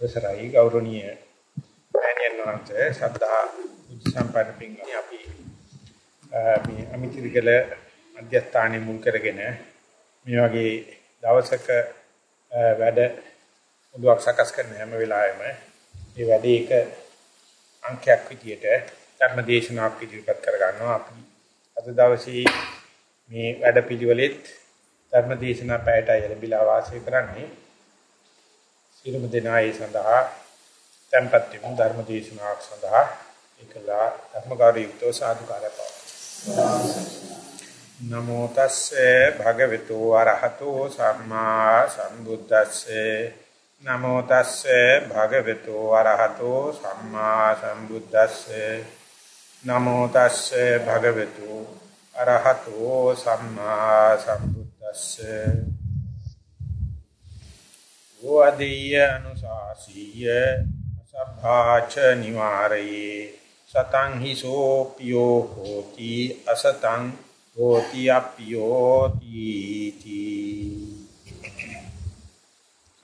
අවසරයි ගෞරවනීය මෑණියන් වහන්සේ ශ්‍රද්ධා බුද්ධ සම්පන්න පින්වත්නි. අපි මේ අමිතිරිගල මධ්‍යස්ථානයේ මුල් කරගෙන මේ වගේ දවසක වැඩ මුලක් සකස් කරන හැම වෙලාවෙම මේ වැඩේ එක අංකයක් විදියට ධර්මදේශනාවක් ඉදිරිපත් කර ගන්නවා අපි අද දවසේ මේ වැඩ පිළිවෙලෙත් ධර්මදේශනා පැයටයි ලැබිලා වාසය කරන්නේ සියලුම දෙනා ඒ සඳහා tempත් වෙමු ධර්ම දේශනාවක් සඳහා ඒකලා ධර්මකාරී සාදුකාරය නමෝ තස්සේ භගවතු වරහතෝ සම්මා සම්බුද්දස්සේ. නමෝ තස්සේ භගවතු වරහතෝ සම්මා සම්බුද්දස්සේ. නමෝ තස්සේ භගවතු අරහතෝ සම්මා සම්බුද්දස්සේ. වදීය අනුශාසීය අසභාච නිවාරයේ සතං හිසෝ පියෝ හෝති අසතං හෝති අප්පියෝ තීති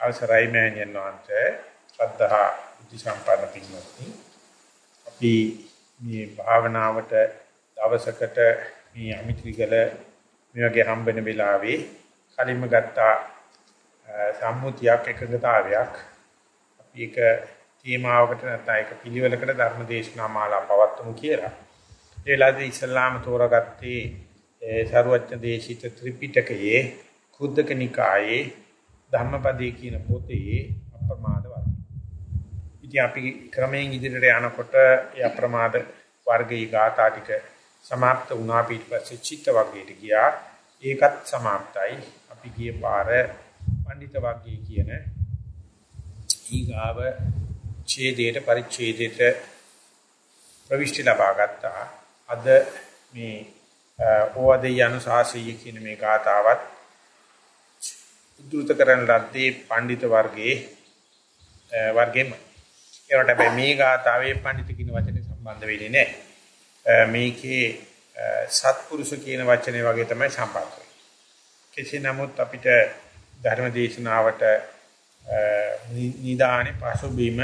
අවසරයි මෑණියන් වහන්සේ. ශ්‍රද්ධා බුද්ධ සම්පන්න පින්වත්නි. අපි මේ භාවනාවට දවසකට මේ අමිත්‍රිගල මේ වගේ හම්බෙන වෙලාවේ කලින්ම ගත්තා සම්මුතියක් එකඟතාවයක් අපි එක තේමාවකට නැත්නම් එක පිළිවෙලකට ධර්ම දේශනා මාලා පවත්වමු කියලා. ඒ වෙලාවේ ඉස්ලාම තෝරාගත්තේ ඒ සරුවච්ච දේශිත ත්‍රිපිටකයේ කුද්දක නිකායේ ධම්මපදයේ කියන පොතේ අප්‍රමාද වර්ගය. ඉතින් අපි ක්‍රමයෙන් ඉදිරියට යනකොට ඒ අප්‍රමාද වර්ගයේ ગાථා ටික સમાપ્ત වුණා ඊට පස්සේ චිත්ත වර්ගයට ගියා. ඒකත් સમાપ્તයි. අපි ගියේ පාර පඬිත වර්ගයේ කියන ඊගාව ඡේදයට පරිච්ඡේදයට ප්‍රවිෂ්ටි ලබා ගත්තා. අද මේ ඕවදේ අනුශාසීය කියන මේ ගාතාවත් උද්දෘත කරන ලද්දේ පඬිත වර්ගයේ වර්ගෙම. ඒකට හැබැයි මේ ගාතාවේ පඬිත කියන වචනේ සම්බන්ධ වෙන්නේ නැහැ. මේකේ සත්පුරුෂ කියන වචනේ වගේ තමයි සම්බන්ධ වෙන්නේ. කෙසේ නමුත් අපිට ධර්ම දේශනාවට නිදානේ පසුබිම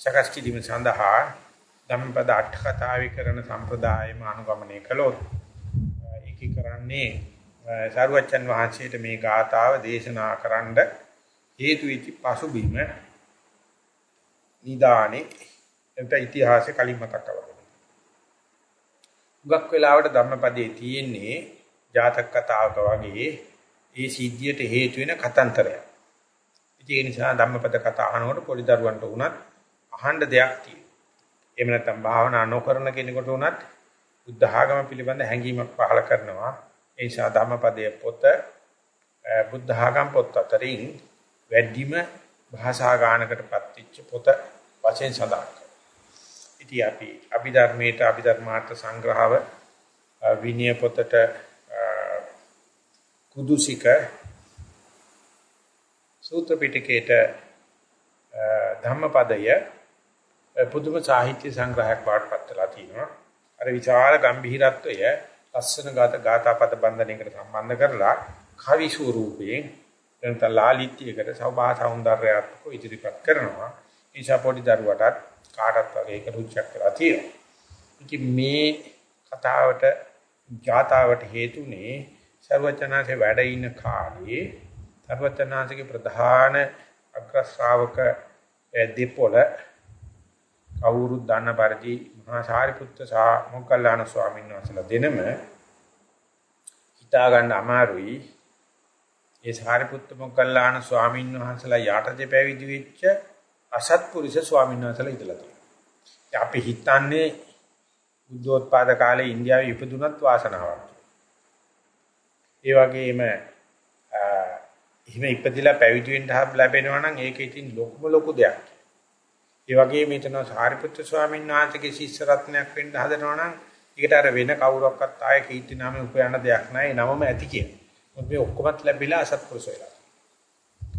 සකස් කිරීම සඳහා ධම්මපද අට කතාවේ කරන සම්ප්‍රදායම අනුගමනය කළොත් ඒකී කරන්නේ සාරුවච්චන් වහන්සේට මේ ගාථාව දේශනා කරන්න හේතු වෙච්ච පසුබිම නිදානේ එතන ඉතිහාසෙ කලින් මතක් කරගන්න. උගක් වෙලාවට ධම්මපදයේ තියෙන්නේ ජාතක කතාවක වගේ ඒ සිද්ධියට හේතු වෙන කතන්තරයක්. ඒ නිසා ධම්මපද කතා අහනකොට පොඩි දරුවන්ට උනත් අහන්න දෙයක් තියෙනවා. එහෙම නැත්නම් භාවනා නොකරන කෙනෙකුට උනත් බුද්ධ ආගම පිළිබඳ හැඟීමක් පහළ කරනවා. ඒ නිසා ධම්මපදයේ පොත බුද්ධ ආගම් පොත් අතරින් වැඩිම භාෂා ගානකටපත් වෙච්ච පොත වශයෙන් සඳහන් කරනවා. ඉතින් අපි අභිධර්මයට අභිධර්මාර්ථ සංග්‍රහව විනය පොතට කුදුසික සූත්‍ර පිටකේට ධම්මපදය පුදුම සාහිත්‍ය සංග්‍රහයක් වඩපත් වෙලා තිනවා. අර විචාර ගැඹිරත්වය ලස්සන ගාත ගාථා පද බන්ධනයකට සම්බන්ධ කරලා කවි ස්වරූපයෙන් එතන ලාලිත්‍යයකට සෞභා సౌందර්යයත්ක ඉදිරිපත් කරනවා. ඒසා පොඩි දරුවටත් කාටත් වගේ ඒක රුචියක් කරලා තියෙනවා. ඉතින් මේ කතාවට ගාතාවට හේතුනේ සර්වචනාසේ වැඩ ඉන්න කාලේ සර්වචනාසේගේ ප්‍රධාන අග්‍ර ශ්‍රාවක දෙපොළ කවුරුත් දන්න පරිදි මහා සාරිපුත්ත සහ මොග්ගල්ලාන ස්වාමීන් වහන්සේලා දෙනම හිතා ගන්න අමාරුයි ඒ සාරිපුත්ත මොග්ගල්ලාන ස්වාමීන් වහන්සේලා යටතේ පැවිදි වෙච්ච අසත්පුරුෂ ස්වාමීන් වහන්සේලා ඉඳලා තියෙනවා. අපි හිතන්නේ බුද්ධෝත්පාද කාලේ ඉන්දියාවේ ඉපදුනත් වාසනාවක්. ඒ වගේම එහෙම ඉපදිලා පැවිදි වෙන්න ලැබෙනවා නම් ඒක ඉතින් ලොකුම ලොකු දෙයක්. ඒ වගේම හිතනවා සාරිපුත්‍ර ස්වාමීන් වහන්සේගේ ශිෂ්‍ය රත්නයක් වෙන්න හදනවා නම් ඒකට අර වෙන කවුරක්වත් ආයේ කීර්ති නාමය උපයන්න දෙයක් නැහැ. ඒ නමම ඇති කියන. මොකද මේ ඔක්කොමත් ලැබිලා අසත්පුරුෂ වෙලා.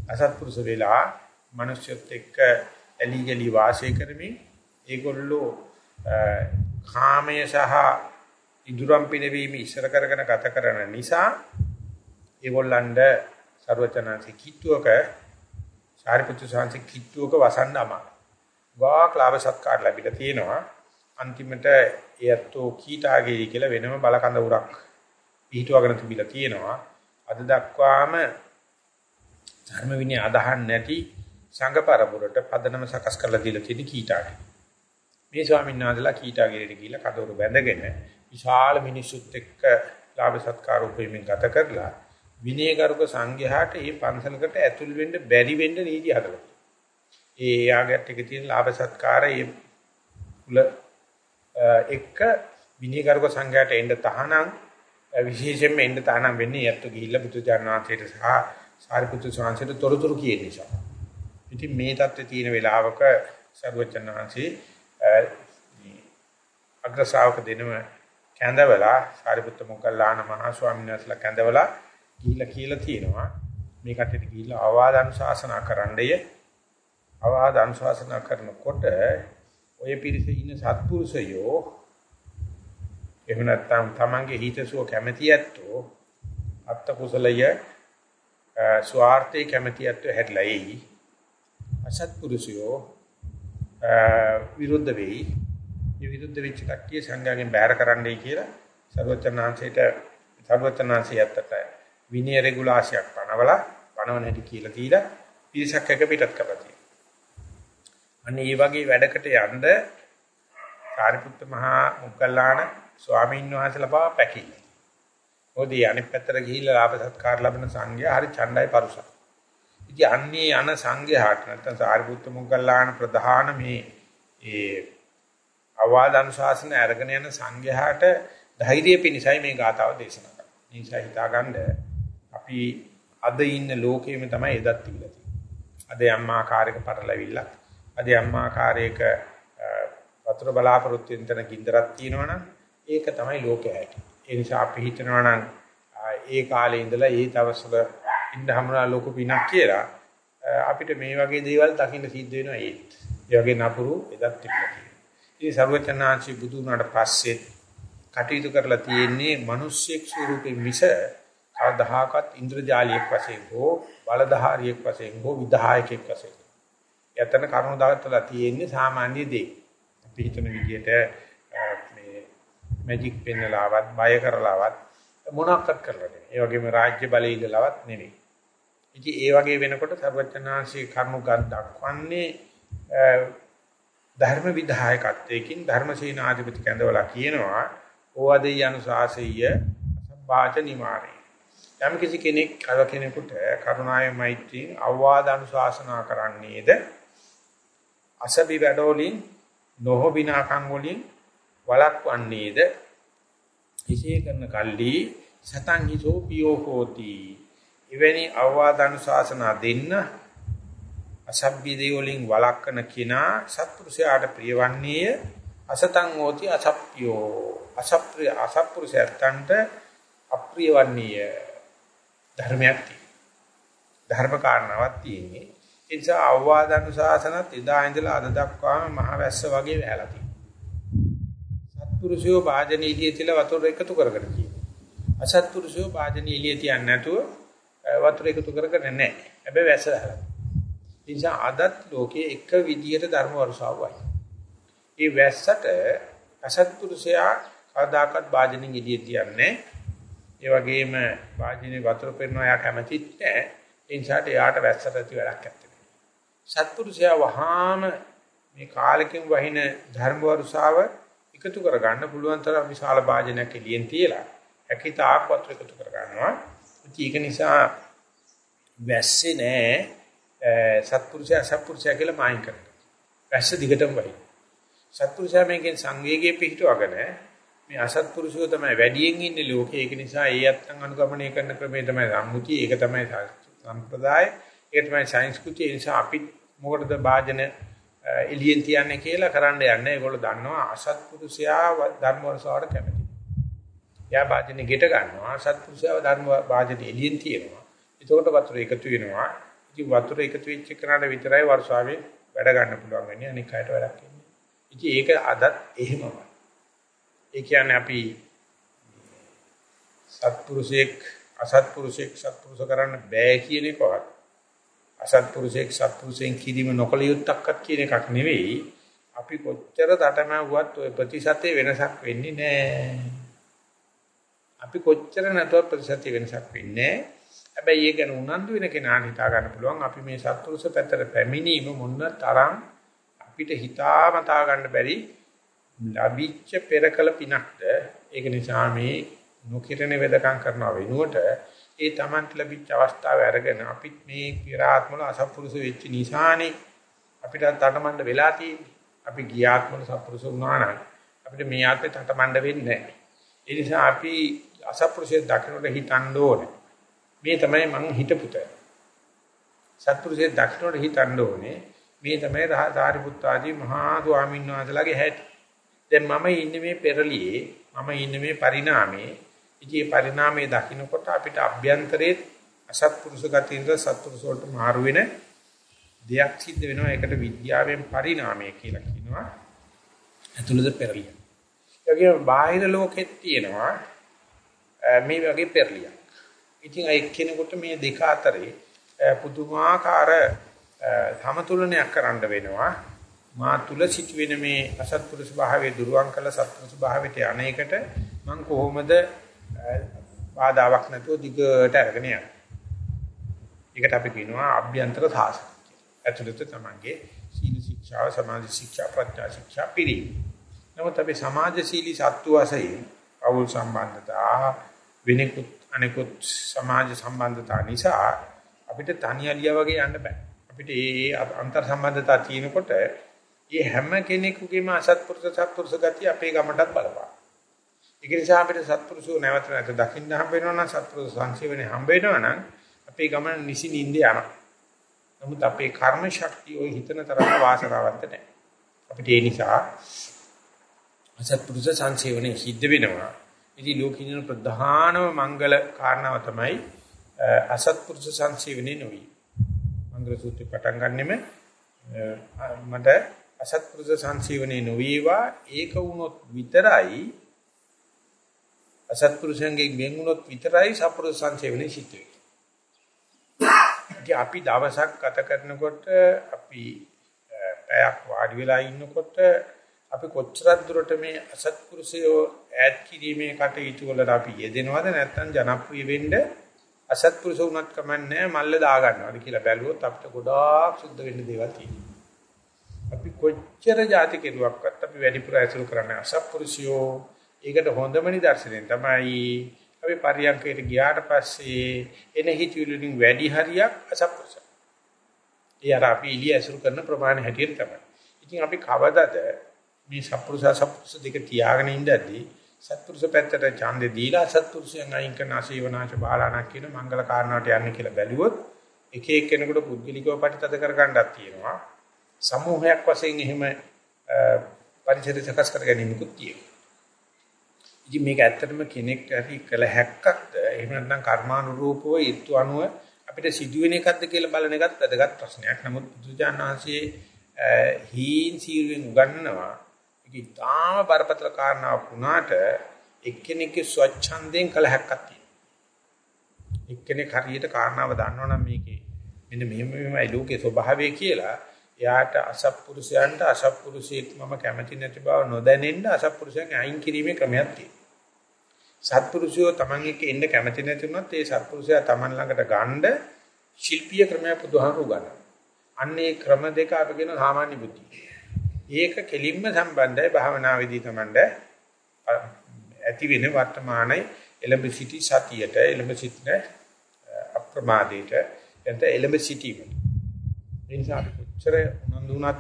අසත්පුරුෂ වෙලා මිනිස්සුත් එක්ක එලි ගලි වාසය කරමින් ඒගොල්ලෝ කාමය සහ ඉදුරම් පිනවීම ඉස්සර කරගෙන ගත කරන නිසා ඒගොල්ලන්ට ਸਰවචනanse කිට්ටුවක සාරිපුත්‍ර සාංශි කිට්ටුවක වසන්න අමාරු. ගාක් ලාභ සත්කාර ලැබිලා තියෙනවා. අන්තිමට එයත්ෝ කීටාගේ කියලා වෙනම බලකඳ උරක් පිටුවගෙන තිබිලා තියෙනවා. අද දක්වාම ධර්ම විනය අදහන් නැති සංඝ පරපුරට පදනම සකස් කරලා දීලා තියෙන කීටාගේ. මේ ස්වාමීන් වහන්සේලා කීටාගේට ගිහිල්ලා කදවරු බැඳගෙන විශාල මිනිසුත් එක්ක ලාභ සත්කාර උපයමින් ගත කරලා විනයගරුක සංඝයාට මේ පන්සලකට ඇතුල් වෙන්න බැරි වෙන්න නීති හදලා. ඒ යාගත් එක තියෙන ලාභ සත්කාර ඒ කුල එක්ක විනයගරුක සංඝයාට එන්න තහනම් විශේෂයෙන්ම එන්න තහනම් වෙන්නේ යැත්තු ගිහිල්ලා බුදුජානනාථයට සහ සාරිපුත්‍ර ස්වාමීන්ට තොරතුරු කියන නිසා. ඉතින් මේ தත්ත්වයේ තියෙන වෙලාවක සර්වචන්නාංශී අග්‍ර ශ්‍රාවක දෙනම කැඳවලා සාරිපුත්‍ර මොග්ගල්ලාන මහා ස්වාමීන් වහන්සේලා කැඳවලා ගිහිල්ලා කියලා තියෙනවා. මේ කටට ගිහිල්ලා අවවාද අනුශාසනා කරන්නය. අවවාද අනුශාසනා කරනකොට ඔය පිරිසේ ඉන්න සත්පුරුෂයෝ එහෙම නැත්නම් තමන්ගේ හිතසුව කැමැති ඇත්තෝ අත්ත කුසලය ස්වార్థේ කැමැති ඇත්තෝ හැදලා එයි. අසත්පුරුෂයෝ විරුද්ධ වෙයි. මේ විරුද්ධ වෙච්ච කට්ටිය සංඝයාගෙන් බැහැර කරන්නයි කියලා සර්වචනාංශයට සර්වචනාංශයත්තට විනය රෙගුලාසියක් පනවලා පනවන හැටි කියලා දීලා පිරිසක් එක පිටත් කරලා තියෙනවා. අන්න ඒ වගේ වැඩකට යන්න සාරිපුත්ත මහා මුගල්ලාන ස්වාමීන් වහන්සේලා පවා පැකිලි. මොකද අනිත් පැත්තට ගිහිල්ලා ලාභ සත්කාර ලැබෙන සංඝයා හරි ඡණ්ඩයි පරුසයි. ඉතින් අන්නේ යන සංඝයාට නැත්නම් සාරිපුත්ත මුගල්ලාන ප්‍රධාන මේ ඒ අවවාද අනුශාසන අරගෙන යන සංඝයාට ධෛර්යය පිණිසයි මේ ගාතාව දේශනා කරන්නේ. නිසා හිතාගන්න අපි අද ඉන්න ලෝකෙම තමයි එදත් තිබිලා තියෙන්නේ. අද යම් ආකාරයක පටලැවිල්ලක්, අද යම් ආකාරයක වතුර බලාපොරොත්තු වෙන තැන කින්දරක් තියෙනවනම් ඒක තමයි ලෝකය ඇති. ඒ නිසා අපි හිතනවා නම් ඒ කාලේ ඉඳලා ඒ දවස්වල ඉන්න හමුනා ලෝක පිනක් කියලා අපිට මේ වගේ දේවල් දකින්න සිද්ධ වෙනවා ඒත්. ඒ වගේ නපුරු එදත් තිබුණා. ඉතින් සර්වචනාංශි බුදු වුණාට පස්සේ කටයුතු කරලා තියෙන්නේ මිනිස්සෙක් ස්වරූපෙ මිස කවදාහකත් ඉන්ද්‍රජාලියෙක් වශයෙන් හෝ බලධාරියෙක් වශයෙන් හෝ විධායකයෙක් වශයෙන්. යතන කරුණු දාගත්තලා තියෙන්නේ සාමාන්‍ය දේ. අපි හිතන විදිහට මේ මැජික් පෙන්නලාවත් බය කරලාවත් මොනක්වත් කරලා නෙවෙයි. ඒ වගේම රාජ්‍ය බලය ඉල්ලලාවත් නෙවෙයි. ඉතින් ඒ වගේ වෙනකොට සර්වඥාන්සේ කර්ම ගත් දක්වන්නේ ධර්ම විධායකත්වයකින් ධර්මසේනාධිපති කැඳවලා කියනවා ඕවදේ අනුශාසීය අසබ්බාච නිමාරේ යම් කිසි කෙනෙක් අව කෙනෙකුට කරුණාවේ මෛත්‍රියෙන් අවවාද අනුශාසනා කරන්නේද? අසබි වැඩෝලින් නොහොබිනාකම් වලින් වළක්වන්නේද? එසේ කරන කල්ලි සතං හිසෝ පියෝ හෝති. එවැනි අවවාද අනුශාසනා දෙන්න අසභ්‍ය දේ වලින් වළක්වන කිනා සත්පුරුෂයාට ප්‍රියවන්නේය. අසතං හෝති අසප්පියෝ. අසප්‍රිය අසප්පුරුෂයන්ට අප්‍රියවන්නේය. ධර්මයක් තියෙනවා. ධර්ම කාරණාවක් තියෙන්නේ. ඒ නිසා අවවාද අනුශාසනත් එදා ඉඳලා අද දක්වාම මහ වැස්ස වගේ වැහලා තියෙනවා. සත්පුරුෂයෝ වාජනීය එළිය තියලා වතුර එකතු කරගෙන කියනවා අසත්පුරුෂයෝ වාජනීය එළිය තියන්නේ නැතුව වතුර එකතු කරගෙන නැහැ. හැබැයි වැස්ස වැහලා නිසා අදත් ලෝකයේ එක විදියට ධර්ම වර්ෂාවයි. ඒ වැස්සට අසත්පුරුෂයා කවදාකවත් වාජනින් එළිය තියන්නේ ඒ වගේම වාජනේ වතුර පෙරනවා යා කැමතිත් නැහැ. ඒ නිසාට යාට වැස්සට ඇති වැඩක් නැත්තේ. සත්පුරුෂයා වහාම මේ කාලෙකින් වහින ධර්ම වර්ෂාව එකතු කර ගන්න පුළුවන් තරම් විශාල වාජනයක් එළියෙන් තියලා හැකිතාක් වතුර එකතු කර ගන්නවා. ඒක නිසා වැස්සේ නැහැ සත්පුරුෂයා සත්පුරුෂයා කියලා මායින් කරනවා. වැස්ස දිගටම වහයි. සත්පුරුෂයා මේකෙන් සංවේගයේ පිහිටවගෙන මේ අසත්පුරුෂයෝ තමයි වැඩියෙන් ඉන්නේ ලෝකේ. ඒක නිසා ඒ අත්තන් අනුගමනය කරන ක්‍රමය තමයි සම්මුතිය. ඒක තමයි සම්ප්‍රදාය. ඒක තමයි සංස්කෘතිය. ඒ නිසා අපි මොකටද වාජන එළියෙන් තියන්නේ කියලා කරන්න යන්නේ. ඒගොල්ලෝ දන්නවා අසත්පුරුෂයා ධර්ම වර්ෂාවට කැමති. එයා වාජනේ ගෙට ගන්නවා. අසත්පුරුෂයා ධර්ම වාජනේ එළියෙන් තියනවා. එතකොට වතුර එකතු වෙනවා. ඉතින් වතුර එකතු වෙච්ච කරාට විතරයි වර්ෂාවේ වැඩ ගන්න පුළුවන් වෙන්නේ අනික අයට වැඩක් ඉන්නේ. ඉතින් ඒක අදත් එහෙමමයි. ඒ කියන්නේ අපි සත්පුරුෂයෙක් අසත්පුරුෂයෙක් සත්පුරුෂ කරන්න බෑ කියන එකවත් අසත්පුරුෂයෙක් සත්පුරුෂයෙන් කිරීම නොකල යුත්තක්වත් කියන එකක් නෙවෙයි. අපි කොච්චර තටමැව්වත් ওই ප්‍රතිශතේ වෙනසක් වෙන්නේ නැහැ. අපි කොච්චර නැතුව ප්‍රතිශතේ වෙනසක් වෙන්නේ නැහැ. හැබැයි ඒක ගැන උනන්දු වෙන කෙනාට හිතා ගන්න පුළුවන් අපි මේ සත්පුරුෂ පැත්තට පැමිණීම මොන තරම් අපිට හිතාමතා ගන්න බැරි ලැබිච්ච පෙරකල පිනක්ද? ඒක නිසා මේ නොකිරණ වෙදකම් කරනව වෙනුවට ඒ Tamanට ලැබිච්ච අවස්ථාව අරගෙන අපිත් මේ පිරාත්මල අසත්පුරුෂ වෙච්ච නිසානේ අපිට තටමඬ වෙලා තියෙන්නේ. අපි ගියාත්මල සත්පුරුෂ වුණා නම් අපිට මේ ආත්මේ තටමඬ වෙන්නේ නැහැ. ඒ නිසා අපි අසත්පුරුෂය දකින්නට හිතන්න ඕනේ. මේ තමයි මං හිතපුත සත්පුරුෂය දකින්නට හිතන්න ඕනේ මේ තමයි සාරිපුත්ත ආදී මහා ස්වාමීන් වහන්සේලාගේ හැටි. දැන් මම ඉන්නේ මේ පෙරළියේ මම ඉන්නේ මේ පරිණාමයේ. ඉතින් මේ පරිණාමයේ දකින්නකොට අපිට අභ්‍යන්තරයේ අසත්පුරුෂ ගතියින්ද සත්පුරුෂ වලට මාරු වෙන දෙයක් සිද්ධ වෙනවා. ඒකට විද්‍යාවෙන් පරිණාමය කියලා කියනවා. ඇතුළත පෙරළිය. ඒ වගේම බාහිර ලෝකෙත් තියෙනවා මේ වගේ පෙරළියක්. ඉතින් ඒ කෙනෙකුට මේ දෙක අතරේ පුදුමාකාර සමතුලනයක් කරන්න වෙනවා. මා තුල සිටින මේ අසත්පුරුෂ භාවයේ දුරුවන් කළ සත්පුරුෂ භාවයට අනේකට මම කොහොමද බාධාවක් නැතුව දිගට අරගෙන යනවා. ඒකට අපි කියනවා අභ්‍යන්තර සාසන කියලා. ඇතුළත තමන්ගේ සීල ශික්ෂා, සමාධි ශික්ෂා, ප්‍රඥා ශික්ෂා පිළිවි. නමුත් අපි සමාජශීලී සත්තු වශයෙන් අවුල් සම්බන්ධතා වෙනෙකුත් අනෙකුත් සමාජ සම්බන්ධතා නිසා අපිට තනියලියා වගේ යන්න බෑ. අපිට මේ අන්තර් සම්බන්ධතා තියෙනකොට මේ හැම කෙනෙකුගේම අසත්පුරුෂ සත්පුරුෂ ගතිය අපේ ගමටත් බලපාන. ඒක නිසා අපිට සත්පුරුෂෝ නැවත නැවත දකින්න හම්බ වෙනවා නම් සත්පුරුෂ සංසේවනේ හම්බ වෙනවා නම් අපේ ගමන නිසි නිින්ද යනවා. නමුත් අපේ කර්ම ශක්තිය ওই හිතන තරම වාසනාවන්ත නැහැ. අපිට ඒ නිසා අසත්පුරුෂ සංසේවනේ සිද්ධ වෙනවා. ඉතින් ලෝකින ප්‍රධානම මංගල කාරණාව තමයි අසත්පුරුෂ සංසේවනේ නොවි. මංගල සූත්‍රය පටන් ගන්නෙම මට අසත්පුරුෂ සංසේවනේ නොවේවා ඒක වුණොත් විතරයි අසත්පුරුෂයන්ගෙන් වෙන් වුණොත් විතරයි සත්පුරුෂ සංසේවනේ සිද්ධ වෙන්නේ. අපි දවසක් ගත කරනකොට අපි පැයක් වාඩි වෙලා ඉන්නකොට අපි කොච්චරක් දුරට මේ අසත්පුරුෂයෝ ඈඩ් කිරීමේ කටයුතු වලට අපි යෙදෙනවද නැත්නම් ජනප්‍රිය වෙන්න අසත්පුරුෂ වුණත් කමන්නේ මල්ල දා ගන්නවද කියලා බැලුවොත් අපිට ගොඩාක් සුද්ධ වෙන්න දේවල් තියෙනවා. අපි කොච්චර જાති කෙරුවක්වත් අපි වැඩිපුර ඇසුරු කරන්නේ අසත්පුරුෂයෝ ඒකට හොඳම නිදර්ශනය තමයි අපි පරියන්කයට ගියාට පස්සේ එන හිතවිලි වලින් වැඩි හරියක් අසප්පුරුෂ. ඒ අර අපි ඉලිය ඇසුරු කරන ප්‍රමාණය හැටියට තමයි. ඉතින් අපි කවදද මේ සප්පුරුෂ සප්පුරුෂ දෙක තියාගෙන ඉඳද්දී සත්පුරුෂ පැත්තට ඡන්දේ දීලා සත්පුරුෂයන් අයින් කරන ආශීවනාච බාලාණක් කියන මංගල කාරණාවට යන්නේ කියලා බැලුවොත් එක එක කෙනෙකුට පුද්ගලිකව ප්‍රතිතද කරගන්නක් තියෙනවා. සමූහයක් වශයෙන් එහෙම පරිසර සකස් කර ගැනීමකුත් තියෙනවා. ඉතින් මේක ඇත්තටම කෙනෙක් ඇති කළ හැක්කක්ද එහෙම නැත්නම් කර්මානුරූපව ඊත්තු අනුව අපිට සිදුවෙන එකක්ද කියලා බලන එකත් වැදගත් ප්‍රශ්නයක්. නමුත් බුදුජානනාංශයේ හීන් සීරුවෙන් උගන්වනවා ඒක ඉතාම බරපතල කාරණාවක් වුණාට එක්කෙනෙක්ගේ ස්වච්ඡන්දයෙන් කළ හැක්කක් තියෙනවා. එක්කෙනෙක් හරියට කාරණාව දන්නවනම් මේකේ මෙන්න මෙහෙම මෙහෙමයි ලෝකේ ස්වභාවය කියලා එයාට අසත්පුරුෂයන්ට අසත්පුරුෂයෙක් මම කැමති නැති බව නොදැනෙන්න අසත්පුරුෂයන් අයින් කිරීමේ ක්‍රමයක් තියෙනවා. සත්පුරුෂයෝ Taman එක්ක එන්න කැමති නැති වුණොත් ඒ සත්පුරුෂයා Taman ළඟට ගන්න ශිල්පීය ක්‍රමයක් බුදුහාමුදුරු ගන්නවා. අන්නේ ක්‍රම දෙක අපගෙන සාමාන්‍ය බුද්ධිය. ඒක කෙලින්ම සම්බන්ධයි භාවනාවේදී Tamanට ඇති වෙන වර්තමානයේ එළඹ සිටි සතියට එළඹ සිටින අප්‍රමාදයට එතන එළඹ සිටීමට. ඒ නිසා කොච්චර උනන්දු වුණත්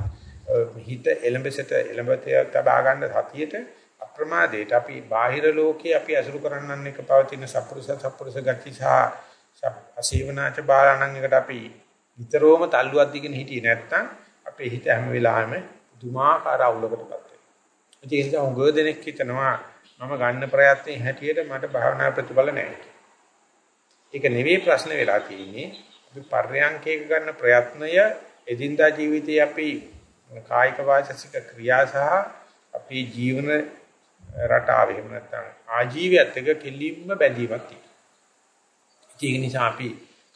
හිත එළඹසට එළඹතේ තබා ගන්න සතියට අප්‍රමාදයට අපි බාහිර ලෝකේ අපි අසුරු කරන්නන් එක පවතින සප්පුරුෂ සප්පුරුෂ ගති සහ අසීවනාච බාලාණන් එකට අපි විතරෝම තල්ලුවක් දිගෙන හිටියේ නැත්නම් අපේ හිත හැම වෙලාවෙම දුමාකාර අවුලකටපත් වෙනවා. ඒ නිසා උගව දෙනෙක් හිතනවා මම ගන්න ප්‍රයත්නේ හැටියට මට භාවනා ප්‍රතිඵල නැහැ. ඒක නෙවෙයි ප්‍රශ්න වෙලා තියෙන්නේ. අපි පර්යංකයක ගන්න ප්‍රයත්නය එදින්දා ජීවිතයේ අපි කායික වාචසික ක්‍රියා සහ අපේ ජීවන රටාව එහෙම නැත්නම් ආජීවයත් එක්ක කෙලින්ම බැඳීමක් තියෙනවා. ඒක නිසා අපි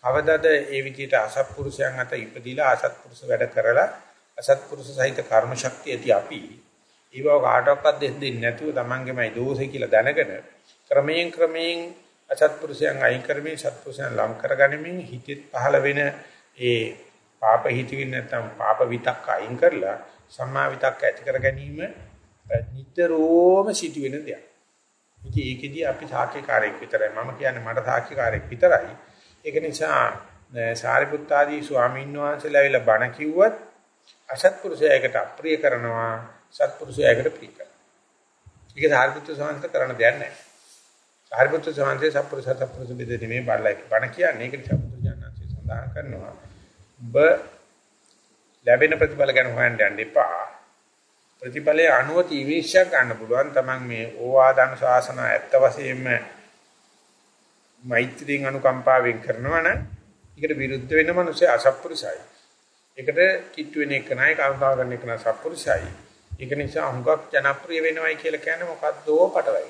කවදද ඒ විදිහට අසත්පුරුෂයන් අත ඉපදිලා අසත්පුරුෂ වැඩ කරලා අසත්පුරුෂ සහිත කර්ම ශක්තිය ඇති අපි ඊව කාටවත් දෙන්නේ නැතුව තමන්ගේමයි දෝෂය කියලා දැනගෙන ක්‍රමයෙන් ක්‍රමයෙන් අසත්පුරුෂයන් අයින් කරමින් සත්පුරුෂයන් ලං කරගනිමින් හිතෙත් පහළ වෙන ඒ පාප හිතවින් නැත්නම් පාප විතක් අයින් කරලා සම්මා විතක් ඇති කර ගැනීම නිතරම සිදුවෙන දෙයක්. ඉතින් ඒකෙදී අපි සාක්ෂිකාරයෙක් විතරයි. මම කියන්නේ මට සාක්ෂිකාරයෙක් විතරයි. ඒක නිසා සාරිපුත්ත ආදී ස්වාමීන් වහන්සේලා ඇවිල්ලා බණ කිව්වත් අසත්පුරුෂයාකට අප්‍රිය කරනවා සත්පුරුෂයාකට ප්‍රිය කරනවා. ඒක සාරිපුත්ත ස්වාමීන් කරන්න දෙයක් නැහැ. සාරිපුත්ත ස්වාමීන් සත්පුරුෂ සත්පුරුෂ බෙදෙන්නේ මේ බණලා බණ කියන්නේ ඒක නිසා බුදු ජානනාංශය සඳහන් කරනවා. ඔබ ලැබෙන ප්‍රතිඵල ගැන හොයන්න යන්න එපා. ප්‍රතිඵලයේ අනුව තීවිෂයක් ගන්න පුළුවන්. Taman මේ ඕවාදන ශාසන ඇත්ත වශයෙන්ම මෛත්‍රියෙන් අනුකම්පාවෙන් කරනවා නම් ඒකට විරුද්ධ වෙන මිනිස්සු අසත්පුරුෂයි. ඒකට කිට්ටු වෙන එක නයි කල්පනා කරන එක නයි සත්පුරුෂයි. ඒක නිසා හුඟක් ජනප්‍රිය වෙනවයි කියලා කියන්නේ මොකද්දෝ පටවයි.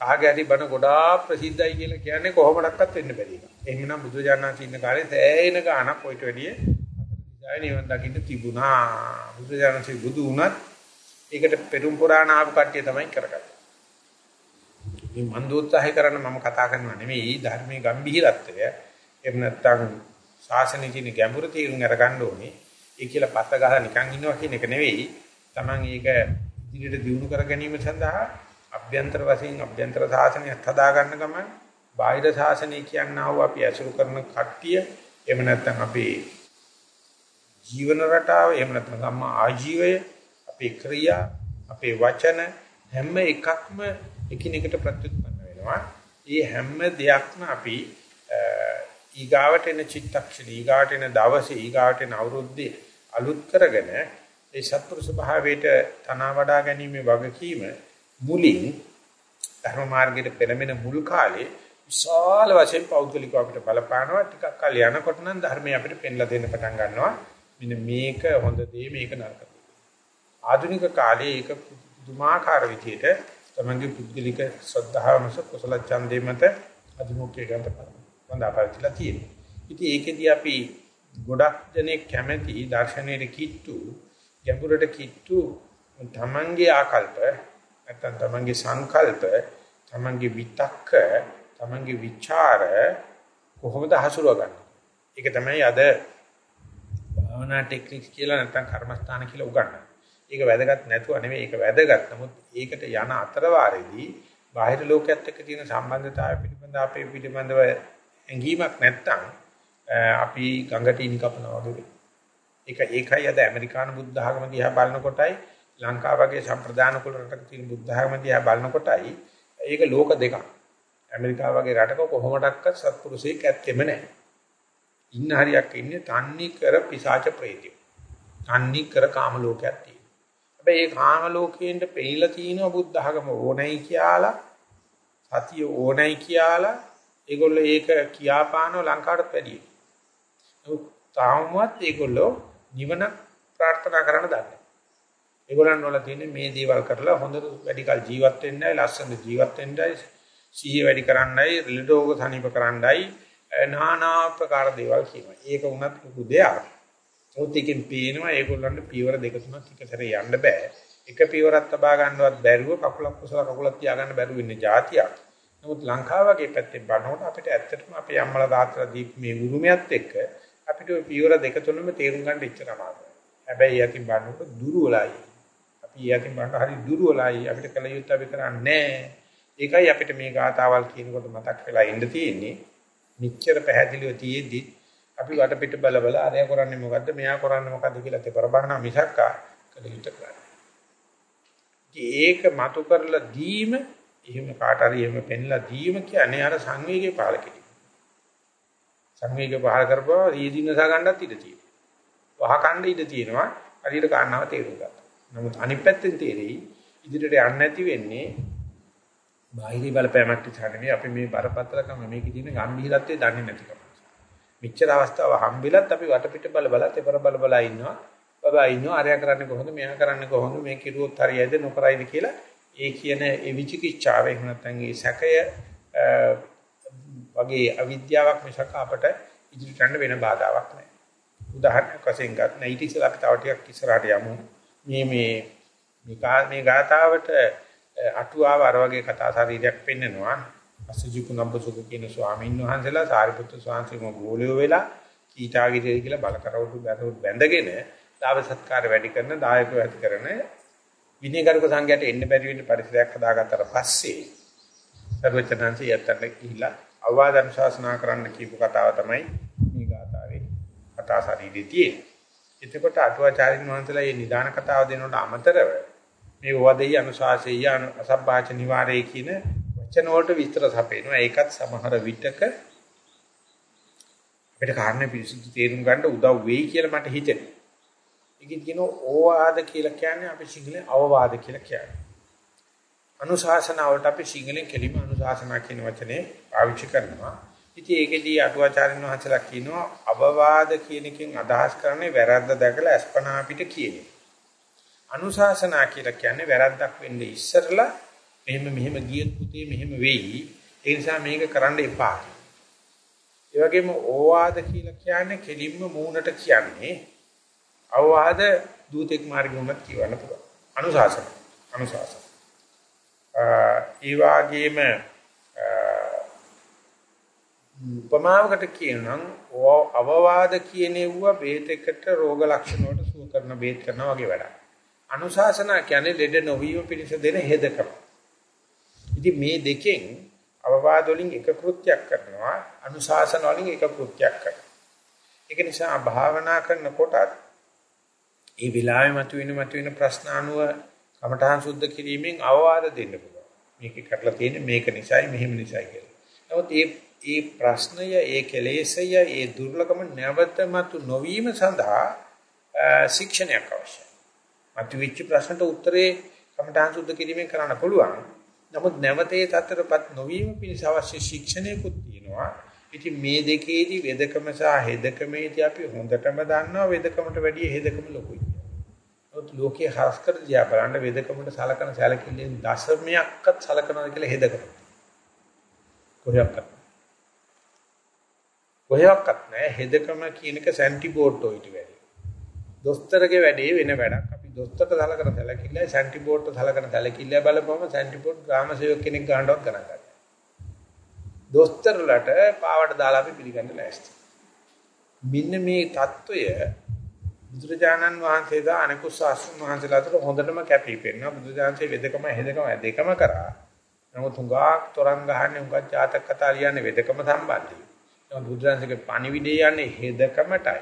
කාගේ හරි බණ ගොඩාක් ප්‍රසිද්ධයි කියලා කියන්නේ කොහොමඩක්වත් වෙන්න බැරි එක. එහෙමනම් බුදුජානනාංශ ඉන්න කාලේ සෑහෙන ගාණක් ඔයිට වැඩිය අතර දිශාවේ නිවන් දකින්න තිබුණා. බුදුජානනාංශ බුදු වුණත් ඒකට පෙරුම් පුරාණ ආපු කට්ටිය තමයි කරගත්තේ. මේ මන් දෝත්සාහය කරන්න මම කතා කරනවා නෙමෙයි ධර්මයේ ගැඹිරත්වය. එහෙම නැත්නම් ශාසනයේ තියෙන ගැඹුරු තීරුම් අරගන්න ඕනේ. ඒ කියලා පත ගහලා නිකන් ඉන්නවා කියන එක නෙවෙයි. Taman ඒක ඉදිරියට දියුණු කර ගැනීම සඳහා අභ්‍යන්තර වශයෙන් අභ්‍යන්තර සාසනයක් හදා ගන්න ගමන් බාහිර සාසනය කියනවා වූ අපි ඇසුරු කරන කට්ටිය එහෙම නැත්නම් අපේ ජීවන රටාව එහෙම නැත්නම් සම්මා ආජීවය අපේ ක්‍රියා අපේ වචන හැම එකක්ම එකිනෙකට ප්‍රත්‍යুৎපන්න වෙනවා. මේ හැම දෙයක්ම අපි ඊගාවට එන චිත්තක්ෂණ ඊගාවට එන දවසේ ඊගාවට එන අවුරුද්දේ අලුත් කරගෙන ඒ සත්පුරුෂ භාවයට තනවා වඩා ගැනීමේ වගකීම මුලින් ධර්ම මාර්ගයට පෙළඹෙන මුල් කාලේ විශාල වශයෙන් පෞද්ගලිකව අපිට බලපානවා. ටිකක් කල් යනකොට නම් ධර්මය අපිට පෙන්ලා දෙන්න පටන් ගන්නවා. මෙන්න මේක හොඳ දේ මේක නරක ආධුනික කාලේ ඒක පුදුමාකාර විදිහට තමන්ගේ පුද්ගලික ශ්‍රද්ධාවමස කුසල ඡන්දේ මත අධිමුඛ්‍ය ගන්න වන්දාපරිචලා තියෙනවා ඉතින් ඒකෙදී අපි ගොඩක් දෙනෙක් කැමැති දර්ශනයේ කිට්ටු ගැඹුරට කිට්ටු තමන්ගේ ආකල්ප නැත්නම් තමන්ගේ සංකල්ප, තමන්ගේ විතක්ක, තමන්ගේ ਵਿਚාර කොහොමද හසුරවගන්නේ? ඒක තමයි අද භාවනා ටෙක්නික්ස් කියලා නැත්නම් කර්මස්ථාන කියලා උගන්වන්නේ. ඒක වැදගත් නැතුව නෙමෙයි ඒක වැදගත්. නමුත් ඒකට යන අතරවාරේදී බාහිර ලෝකයක් එක්ක තියෙන සම්බන්ධතාවය පිළිබඳ අපේ පිළිබඳව ඇඟීමක් නැත්නම් අපි ගඟට ඉනි කපනවා වගේ. ඒක ඒකයි අද ඇමරිකානු බුද්ධ ආගම දිහා බලනකොටයි ලංකාව වගේ සම්ප්‍රදාන කුල රටක තියෙන බුද්ධ ධර්ම දිහා බලනකොටයි ඒක ලෝක දෙකක්. ඇමරිකාව වගේ රටක කොහොමඩක්වත් සත්පුරුෂයෙක් ඇත්තෙම නැහැ. ඉන්න හරියක් ඉන්නේ තන්නේ කර පිසාච ප්‍රේතිය. තන්නේ කර කාම ලෝකයක් තියෙනවා. හැබැයි මේ කාම ලෝකයෙන්ද පෙළලා තියෙනවා බුද්ධ ධර්ම ඕනයි කියලා සතිය ඕනයි කියලා ඒගොල්ලෝ ඒක කියාපානෝ ලංකාවට වැඩියි. නමුත් තාමවත් ඒගොල්ලෝ නිවන ප්‍රාර්ථනා කරන්න දන්නේ නැහැ. ඒගොල්ලන් වල තියෙන්නේ මේ දේවල් කරලා හොඳට වැඩි කල ජීවත් වෙන්නයි, ලස්සන ජීවත් වෙන්නයි, සිහිය වැඩි කරන්නයි, රිලඩෝග තනිප කරන්නයි, নানা ආකාර දේවල් කියනවා. ඒක උනත් ලොකු දෙයක්. නමුත් ඒකෙන් පේනවා ඒගොල්ලන්ට පියවර දෙක තුනක් එකතරේ යන්න බෑ. එක පියවරක් තබා ගන්නවත් බැරුව කකුලක් කුසල කකුලක් තියාගන්න බැරුව ඉන්න જાතියක්. නමුත් ලංකාව වගේ පැත්තෙන් බලනකොට අපිට ඇත්තටම අපේ අම්මලා තාත්තලා දීප මේ උරුමයත් එක්ක අපිට පියවර දෙක තුනම තේරුම් ගන්න ඉච්චර අමාරුයි. හැබැයි යකින් බලනකොට දුරවලයි. අපි යකින් බලන්න හරි දුර්වලයි අපිට කල යුත්තේ අපි කරන්නේ ඒකයි අපිට මේ ගාතාවල් කියනකොට මතක් වෙලා ඉන්න තියෙන්නේ නිච්චර පැහැදිලිව තියෙද්දි අපි වටපිට බල බල අරයා කරන්නේ මොකද්ද මෙයා කරන්නේ මොකද්ද කියලා තේ පරබහන මිසක් කල යුත්තේ කරන්නේ ඒක මතු කරලා දීම එහෙම කාට හරි එහෙම පෙන්ලා දීම කියන්නේ අර සංවේගයේ පාල කිරීම සංවේගය පහල කරපුවා ඊදිනසා ගන්නත් ඉඩ තියෙනවා. වහකණ්ඩ ඉඩ තියෙනවා. හරියට කාරණාව තේරුම් ගන්න නමුත් අනිත් පැත්තෙන් තේරෙයි ඉදිරියට යන්නේ නැති වෙන්නේ බාහිර බලපෑමක් නිසා නෙවෙයි. අපි මේ බරපතලකම මේකේ තියෙන ගැඹිරත්වය දන්නේ නැතිකම. මෙච්චර අවස්ථාව හම්බෙලත් අපි වටපිට බල බල තෙපර බල බල ඉන්නවා. බබා ඉන්නවා. අරයා කරන්නේ කොහොමද? මෙයා කරන්නේ කොහොමද? මේ කිරුවොත් හරියයිද? නොකරයිද කියලා ඒ කියන ඒ විචිකිච්ඡාව එහෙම නැත්නම් ඒ සැකය වගේ අවිද්‍යාවක් මිසක අපට ඉදිරියට යන්න වෙන බාධාවක් නැහැ. උදාහරණයක් වශයෙන් ගන්න ඊට ඉස්සෙල්ලා අපි තව ටිකක් ඉස්සරහට යමු. මේ මේ මේ ගාතාවට අටුවාව අර වගේ කතා ශරීරයක් පෙන්නනවා. අසජි කුණබ්බසුක කියන ස්වාමීන් වහන්සේලා සාරිපුත්‍ර ස්වාමීන් ගෝලියෝ වෙලා කීටාගිරිය කියලා බල කරවටු බැඳගෙන ලාභ සත්කාර වැඩි කරන දායකව ඇති කරන විනයගරුක සංඝයාට එන්න බැරි වෙන පරිසරයක් හදාගත්තට පස්සේ සර්වචනංශය යත්තට ගිහිලා අවවාද අනුශාසනා කරන්න කියපු කතාව තමයි මේ ගාථාවේ කතා ශරීරයේ තියෙන්නේ. එතකොට අටුවාචාරින් වහන්සේලා මේ නිදාන කතාව දෙනකොට අමතරව මේ වදෙය අනුශාසෙය අසබ්බාච නිවාරේ කියන වචන වලට විස්තර සපේනවා. ඒකත් සමහර විටක අපිට කාරණේ පිළිසුදු තේරුම් ගන්න උදව් වෙයි කියලා මට හිතෙනවා. ඒකෙන් කියනවා ඕවාද කියලා කියන්නේ අපි සිංහලෙන් අවවාද කියලා කියන්නේ. අනුශාසනාවට අපි සිංහලෙන් කෙලිම අනුශාසනා කියන වචනේ පාවිච්චි කරනවා. ඉතින් ඒකෙදී අටුවාචාරින් වහන්සේලා කියනවා අවවාද කියන එකෙන් අදහස් කරන්නේ වැරද්ද දැකලා අස්පනා අපිට කියන්නේ. අනුශාසනා කියලා කියන්නේ වැරද්දක් වෙන්නේ ඉස්සරලා මෙහෙම මෙහෙම ගියත් පුතේ මෙහෙම වෙයි. ඒ නිසා මේක කරන්න එපා. ඒ වගේම ඕවාද කියලා කියන්නේ කෙලින්ම මූණට කියන්නේ අවවාද දූතෙක් මාර්ගෙමත් කියවන්න පුළුවන්. අනුශාසන. අනුශාසන. ඒ වගේම උපමාවකට කියනනම් අවවාද කියනෙව්ව බේතයකට රෝග ලක්ෂණ වලට සුව කරන බේත් කරනවා වගේ වැඩක්. අනුශාසනා කියන්නේ ලෙඩ නොවීම පිණිස දෙන හෙදකම. ඉතින් මේ දෙකෙන් අවවාද වලින් එක කෘත්‍යයක් කරනවා අනුශාසන වලින් එක කෘත්‍යයක් කරනවා. ඒක නිසා භාවනා කරනකොටත් ඒ විලාවේ මතුවෙන මතුවෙන ප්‍රශ්න අනුව කමඨාන් සුද්ධ කිරීමෙන් අවවාද දෙන්න පුළුවන්. මේක කරලා තියෙන්නේ මේක නිසායි මෙහෙම නිසායි කියලා. නමුත් මේ ඒ ප්‍රශ්නය, ඒ කෙලෙසය, ඒ දුර්ලභම නැවත මතු නොවීම සඳහා ශික්ෂණයක් අවශ්‍යයි. මතුවෙච්ච ප්‍රශ්නට උත්තරේ කමඨාන් සුද්ධ කිරීමෙන් කරන්න පුළුවන්. නමුත් නැවතේ තත්තරපත් නොවීම පිණිස අවශ්‍ය ශික්ෂණයකුත් තියෙනවා. ඉතින් මේ දෙකේදී වෙදකම සහ හෙදකමේදී අපි හොඳටම දන්නවා වෙදකමට වැඩිය හෙදකම ලොකුයි. ඔත් ලෝකයේ හරස් කර දියා බලන්න වේදකමට සලකන සැලකිල්ලෙන් දශමයක්වත් සලකනවා කියලා හෙදකම. කොහොක්වත්. කොහොක්වත් නෑ හෙදකම කියන එක සැන්ටි බෝට්ටෝ ඊට වැඩි. දොස්තරගේ වැඩේ වෙන වැඩක්. අපි දොස්තරට සලකන සැලකිල්ලයි සැන්ටි බෝට්ට සලකන සැලකිල්ල බලපුවම සැන්ටි බෝට් ග්‍රාම සේවක කෙනෙක් ගන්නවත් ගණන් ගන්නවා. දොස්තරලට පාවට දාලා අපි පිළිගන්න ලෑස්ති. මෙන්න මේ தত্ত্বය බුදුරජාණන් වහන්සේ දා අනිකුත් ශාස්ත්‍රඥ වහන්සේලා අතර හොඳටම කැපී පෙනෙනවා. බුදුජානකේ වෙදකම හෙදකම දෙකම කරා. නමුත් හුඟක් තොරන් ගහන්නේ හුඟක් ජාතක කතා ලියන්නේ වෙදකම සම්බන්ධයි. නමුත් බුදුරජාණන්ගේ පණිවිඩය යන්නේ හෙදකමටයි.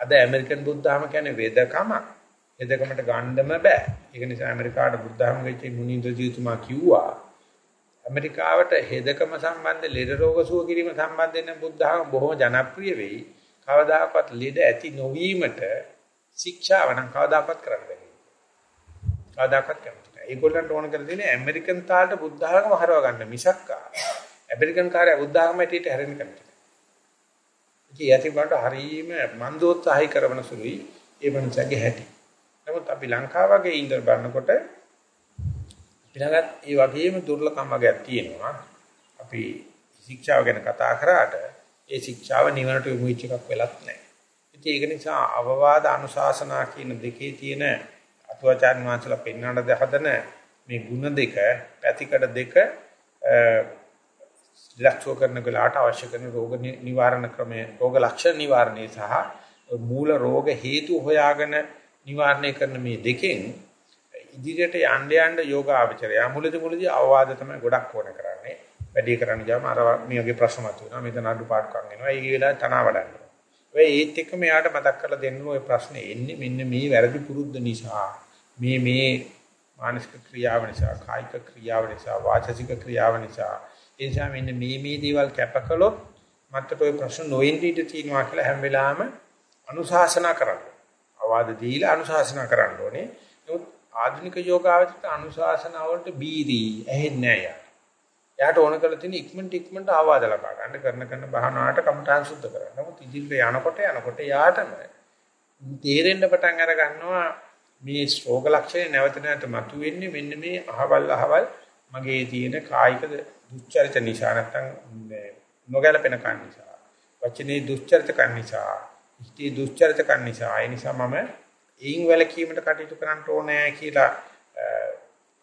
අද ඇමරිකන් බුද්ධාම කියන්නේ වෙදකම. හෙදකමට ගන්නම බෑ. ඒක නිසා ඇමරිකාවට බුද්ධාම වෙච්ච මුනිඳ ජීතුමා කිව්වා ඇමරිකාවට හෙදකම සම්බන්ධ ලෙඩ රෝග සුව කිරීම සම්බන්ධයෙන් බුද්ධහම බොහොම ජනප්‍රිය වෙයි. කවදාකවත් ලෙඩ ඇති නොවීමට ශික්ෂාව නම් කවදාකවත් කරන්න බැහැ. කවදාකවත් කැමති නැහැ. ඒගොල්ලන්ට ඕන කරලා තියෙන්නේ ඇමරිකන් තාලට බුද්ධහම හරව ගන්න මිසක් ඇමරිකන් කාර්යය බුද්ධහම ඇටියට හැරෙන්න කැමති නැහැ. ඉතින් යටි බලට හරීම මන්දෝත්සාහය කරන සුළුයි ඒ මනුස්සයාගේ හැටි. නමුත් අපි ලංකාව වගේ ඉඳන් බලනකොට ඊළඟත් ඒ වගේම දුර්ලභම වර්ගයක් තියෙනවා. අපි ශික්ෂාව ගැන කතා කරාට ඒ ශික්ෂාව නිවනට යොමු වෙච්ච එකක් වෙලත් නැහැ. ඉතින් ඒක නිසා අවවාද අනුශාසනා කියන දෙකේ තියෙන අතුවාචාන් වහන්සේලා පෙන්වන්න හදන මේ ಗುಣ දෙක, පැතිකඩ දෙක ලක්ෂ්‍ය කරන වෙලාවට අවශ්‍ය කරන රෝග නිවාරණ ක්‍රමය, රෝග ලක්ෂණ නිවාරණය සහ මූල රෝග හේතු හොයාගෙන නිවාරණය කරන මේ දෙකෙන් ඉදිරියට යන්න යන්න යෝගාවචරය මුලදී මුලදී අවවාද තමයි ගොඩක් ඕන කරන්නේ. වැඩි කරන්න ගියාම අර මේ වගේ ප්‍රශ්න මතුවෙනවා. මෙතන අඩු පාඩුකම් එනවා. ඒ වෙලාවේ තනවා වඩන්න. ඔය ඒත් එක්ක මෙයාට මතක් කරලා දෙන්න ඔය ප්‍රශ්නේ එන්නේ මෙන්න මේ වැරදි පුරුද්ද නිසා. මේ මේ මානසික ක්‍රියාව නිසා, කායික ක්‍රියාව නිසා, වාචසික ක්‍රියාව නිසා. ඒ නිසා මෙන්න මේ මේ දේවල් කැපකලොත් මත්තට ඔය ප්‍රශ්න නොඑන්නේ ඉඳී තියෙනවා කියලා හැම වෙලාවෙම අනුශාසනා කරන්න. අවවාද දීලා අනුශාසනා කරන්න ඕනේ. නමුත් ආධුනික යෝගාවචිත අනුශාසන වලට බීරි ඇහෙන්නේ නැහැ යා. එයාට ඕන කරලා තියෙන ඉක්මනට ඉක්මනට ආවාද ලබා ගන්න කරන කරන භාවනාවට කමඨාන් සුද්ධ කරගන්න. නමුත් ඉදිරියට යනකොට යනකොට යාටම තේරෙන්න පටන් අර ගන්නවා මේ ශ්‍රෝග ලක්ෂණය නැවත නැවත මතුවෙන්නේ මෙන්න මේ අහවල් අහවල් මගේ තියෙන කායික දුච්චරිත නිසා නැත්තම් නොගැලපෙන කන් නිසා වචනේ දුස්චරිත කන් නිසා ඉස්ති දුස්චරිත කන් නිසා ඒ නිසා මම එයින් වැළකීමට කටයුතු කරන්න ඕනේ කියලා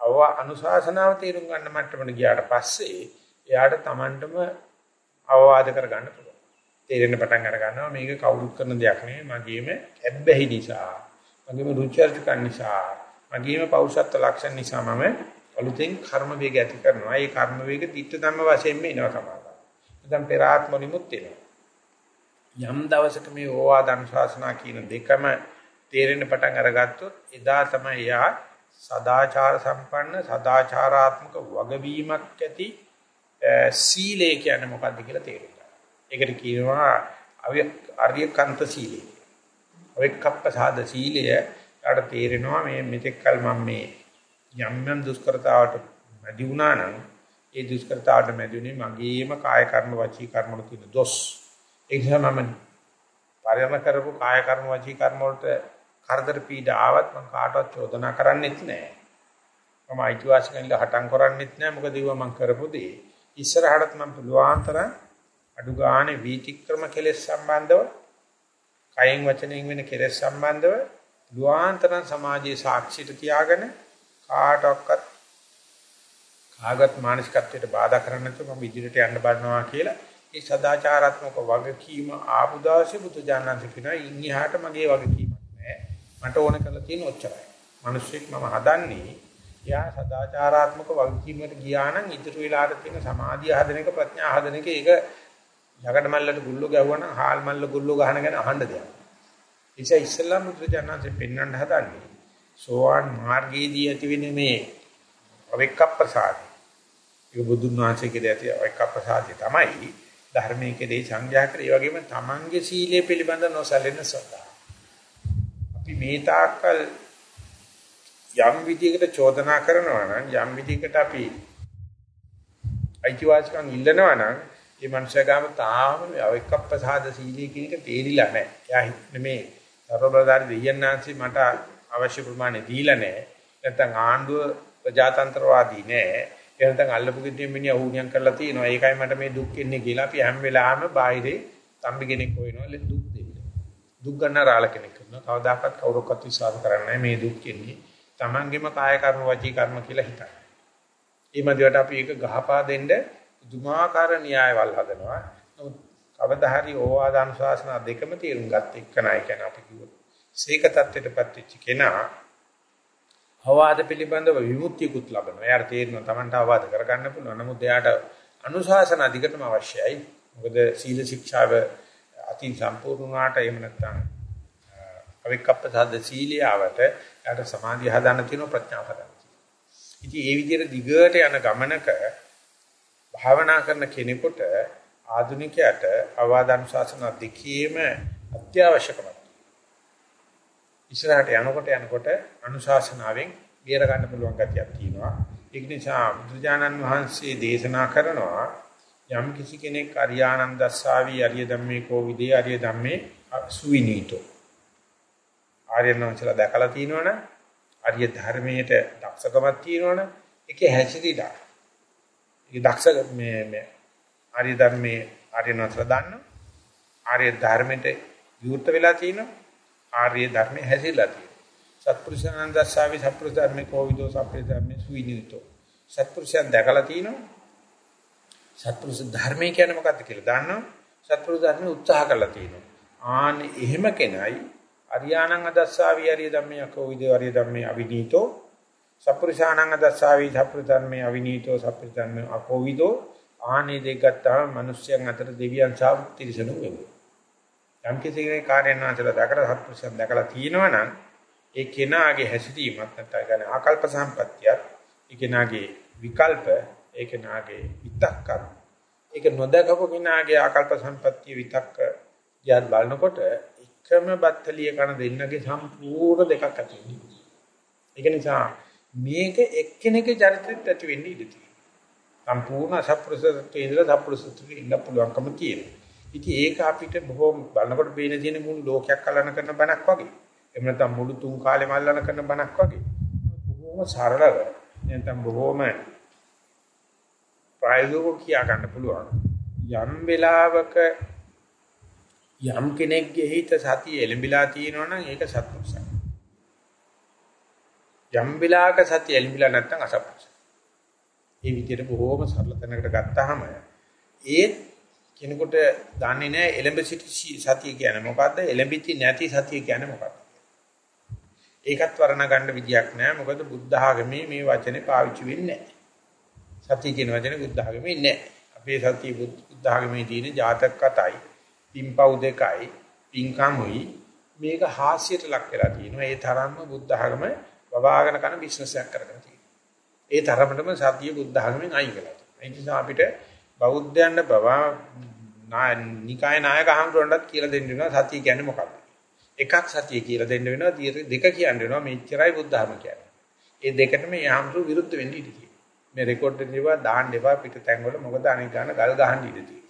අව අනුශාසනාව තේරුම් ගන්න මට්ටමට ගියාට පස්සේ එයාට Tamanටම අවවාද කරගන්න පුළුවන්. තේරෙන්න පටන් අර ගන්නවා මේක කවුරුත් කරන දෙයක් නෙවෙයි මගේම ඇබ්බැහි නිසා මගේම රුචර්ජකන් නිසා මගේම පෞරුෂත්ව ලක්ෂණ නිසා මම අලුතෙන් කර්ම වේග ඇති කරනවා. ඒ කර්ම වේග තිත්ත ධම්ම වශයෙන්ම එනවා තමයි. දැන් පෙර ආත්මනිමුත් එනවා. යම් දවසක මේ ඕවාද අනුශාසනා කියන දෙකම තේරෙන්න පටන් අරගත්තොත් එදා තමයි යා සදාචාර සම්පන්න සදාචාරාත්මක වගවීමක් ඇති සීලය කියන්නේ මොකක්ද කියලා තේරුම් ගන්න. ඒකට කියනවා අරියකන්ත සීලය. අවික්කප්පසාද සීලය ඊට තේරෙනවා මේ මෙතෙක්කල් මම මේ යම් යම් දුෂ්කරතාවට මැදි වුණා නම් ඒ දුෂ්කරතාවට මැදිුනේ මගේම කාය කර්ම වචී කර්ම වල තියෙන දොස්. ඒ නිසා මම පරිණම කරපු කාය කර්ම වචී කර්ම වලට කරදර පීඩා ආවත් මම කාටවත් චෝදනා කරන්නෙත් නැහැ. මම අයිතිවාසිකම් හටම් කරන්නෙත් නැහැ මොකද ඒවා මම කරපු දේ. ඉස්සරහටත් මම පුළුවන් තරම් අඩු ගානේ වීතික්‍රම කෙලෙස් සම්බන්ධව කයෙන් වචනයෙන් වෙන කෙලෙස් සම්බන්ධව පුළුවන් තරම් සමාජයේ සාක්ෂියට තියාගෙන කාටවත් කාගත් මානසිකත්වයට බාධා කරන්නේ නැතුව මම ඉදිරියට යන්න බලනවා කියලා ඒ සදාචාරාත්මක වගකීම ආපුදාසේ බුදු දානන්ත කියනවා ඉන්හිහාට මගේ වගකීමක් නෑ මට ඕන කරලා තියෙන ඔච්චරයි. මිනිස්සෙක් මම හදන්නේ යා සදාචාරාත්මක වගකීමකට ගියා නම් ඉදිරි වෙලාවට තියෙන සමාධිය හදන එක ප්‍රඥා හදන එක ඒක යකඩ මල්ලට ගුල්ලෝ ගැහුවා නම් හාල් මල්ල ගුල්ලෝ ගහන ගැන අහන්න දෙයක්. ඒසයි ඉස්ලාම් මුද්‍රජනන්සේ පෙන්වන්න හදන්නේ සෝවාන් මාර්ගයේදී ඇතිවෙන මේ අවික්කප්පසාරය. ඒක බුදුන් වහන්සේගේ ඇති අවික්කප්පසාරය තමයි ධර්මයේ කෙරේ සංඥා කර ඒ වගේම තමන්ගේ සීලය පිළිබඳ නොසැලෙන සදා. අපි මේ තාක්කල් යම් විදිහකට චෝදනා කරනවා නම් යම් විදිහකට අපි අයිතිවාසිකම් ඉල්ලනවා නම් ඒ මනුස්සයාගම තාම අවික්කප්පසාද සීලය කියන එක තේරිලා නැහැ. එයා හිතන්නේ මේ සර්වබලධාරී දෙයයන්ාන්සි මට අවශ්‍ය ප්‍රමාණය දීලා නැහැ. නැත්නම් ආණ්ඩුව ප්‍රජාතන්ත්‍රවාදී නැහැ. ඒ නැත්නම් අල්ලපු ගෙදරින් මිනිහා ඌණියම් කරලා තියෙනවා. ඒකයි මට මේ දුක් එන්නේ කියලා අපි හැම වෙලාවෙම බාහිරේ තම්බි කෙනෙක් හොයනවා දුක් දෙන්න. දුක් ගන්න රාල කෙනෙක් කරනවා. කවදාකවත් කවුරක්වත් විශ්වාස කරන්නේ මේ දුක් එන්නේ. Tamangeම කාය කර්ම වචී කර්ම කියලා හිතයි. ඒ මැදට අපි ඒක ගහපා දෙන්න දුමාකාර න්‍යායවල් හදනවා. නමුත් කවදා හරි ඕවාදාන ශාසන දෙකම තේරුම් ගත්ත එක්කනයි කියන අපි කිව්වොත්. සීක தත්ත්වයටපත් වෙච්ච කෙනා අවවාද පිළිබඳව විමුක්තියකුත් ලබනවා. එයාට තේරෙනවා Tamanට අවවාද කරගන්න පුළුවන්. නමුත් එයාට අනුශාසන අධිකටම අවශ්‍යයි. මොකද සීල ශික්ෂාව අති සම්පූර්ණ වුණාට එහෙම නැත්නම් අවික්කප්පසද්ද සීලියාවට එයාට සමාධිය හදාන්න තියෙන ප්‍රඥාව හදාන්න. ඉතින් ඒ විදිහට දිගට යන ගමනක භාවනා කරන කෙනෙකුට ආධුනිකයට අවවාද අනුශාසන දෙකේම අත්‍යවශ්‍යකමයි. ඉස්සරහට යනකොට යනකොට අනුශාසනාවෙන් බේර ගන්න පුළුවන් ගතියක් තියෙනවා. ඒක නිසා බුදුජානන් වහන්සේ දේශනා කරනවා යම් කිසි කෙනෙක් අරියානන්ද දස්සාවි අරිය ධම්මේ කෝ විදේ අරිය ධම්මේ සුවිනීතෝ. ආර්යනන්සලා දැකලා තියෙනවනේ අරිය ධර්මයට දක්ෂකමක් තියෙනවනේ ඒකේ හැසිරීලා. ඒ දක්ෂ මේ මේ ආර්ය ධර්මයේ ආර්යනන්සලා දන්නවා. ආර්ය ධර්මයට විවෘත වෙලා තියෙනවා. ආර්ය ධර්මයේ හැසිරලා තියෙනවා. සත්පුරුෂයන් දස්සාවි සත්පුරුෂ ධර්මේ කෝවිදෝ සත්පුරුෂ ධර්මේ සුවිනිතෝ. සත්පුරුෂයන් දැකලා තිනවා. සත්පුරුෂ ධර්මයේ කියන්නේ මොකක්ද කියලා දන්නවා. සත්පුරුෂ ධර්මයේ උත්සාහ කරලා තිනවා. ආන්නේ එහෙම කෙනයි අරියාණං අදස්සාවි අරිය ධම්මේ කෝවිදෝ අරිය ධම්මේ අවිනීතෝ සත්පුරුෂාණං අදස්සාවි සත්පුරුෂ ධර්මේ අවිනීතෝ සත්පුරුෂ ධර්මේ අකෝවිදෝ ආනේ දෙක ගත්තාම මිනිස්යන් අතර දෙවියන් සාප තිරසනු වෙනවා. යම් කිසි කෙනෙක් කාර්යයන් වහන්සේලා දැකලා සත්පුරුෂයන් දැකලා තියෙනවනම් ඒ කෙනාගේ හැසිරීමත් නැත්නම් ගන්න ආකල්ප සම්පත්තියත් ඒ කෙනාගේ විකල්ප ඒ කෙනාගේ විතක්ක ඒක නොදකපු කෙනාගේ ආකල්ප සම්පත්තිය විතක්ක යත් බලනකොට එකම බත්තලිය කන දෙන්නගේ සම්පූර්ණ දෙකක් ඇති වෙනවා. ඒක නිසා මේක එක්කෙනෙකුගේ චරිතෙත් ඇති වෙන්නේ ඉඳී තියෙනවා. සම්පූර්ණ අසප්පුරුෂත්වයේ ඉඳලා සප්පුරුෂත්වයට ඉන්න පුළුවන්කම තියෙනවා. ඉතින් ඒක අපිට බොහොම බලනකොට පේන තියෙන මුළු ලෝකයක් අල්ලන කරන බණක් වගේ. එහෙම නැත්නම් මුළු තුන් කාලෙම අල්ලන කරන බණක් වගේ. බොහොම සරලව නැත්නම් බොහොම ප්‍රායෝගිකව කියා ගන්න පුළුවන්. යම් වෙලාවක යම් කෙනෙක්ගේ හිත සතිය එළඹිලා තියෙනවා නම් ඒක සත්පුරුෂයි. යම් වෙලාවක සතිය එළඹිලා නැත්නම් අසත්පුරුෂයි. මේ විදිහට බොහෝම සරල තැනකට ගත්තාම ඒත් කෙනෙකුට දන්නේ නැහැ එළඹ සිටි සතිය කියන්නේ මොකද්ද එළඹිති නැති සතිය කියන්නේ මොකද්ද ඒකත් වර්ණ ගන්න විදියක් නැහැ මොකද බුද්ධ ආගමේ මේ වචනේ පාවිච්චි වෙන්නේ නැහැ සතිය කියන වචනේ බුද්ධ ආගමේ නැහැ අපේ සතිය බුද්ධ ආගමේ තියෙන ජාතක කතයි පින්පව් දෙකයි පින්කමුයි මේක හාස්‍යයට ලක් වෙලා තියෙනවා ඒ තරම්ම බුද්ධ ආගම වවාගෙන කරන බිස්නස් එකක් කරගෙන තියෙනවා ඒ තරමටම සතිය බුද්ධ ආගමෙන් අයින් කළා ඒ නිසා අපිට බෞද්ධයන්ට බවා නිකාය නායක හඳුනනවත් කියලා දෙන්න වෙනවා සතිය කියන්නේ මොකක්ද? එකක් සතිය කියලා දෙන්න වෙනවා දෙක කියන්න වෙනවා මෙච්චරයි බුද්ධ ධර්ම කියන්නේ. ඒ දෙකටම යහම්සු විරුද්ධ වෙන්න ඉඩ තියෙනවා. මේ රෙකෝඩ් එකේ ඉවා දාන්න එපා පිට තැන් වල මොකද අනික ගන්න ගල් ගහන්න ඉඩ තියෙනවා.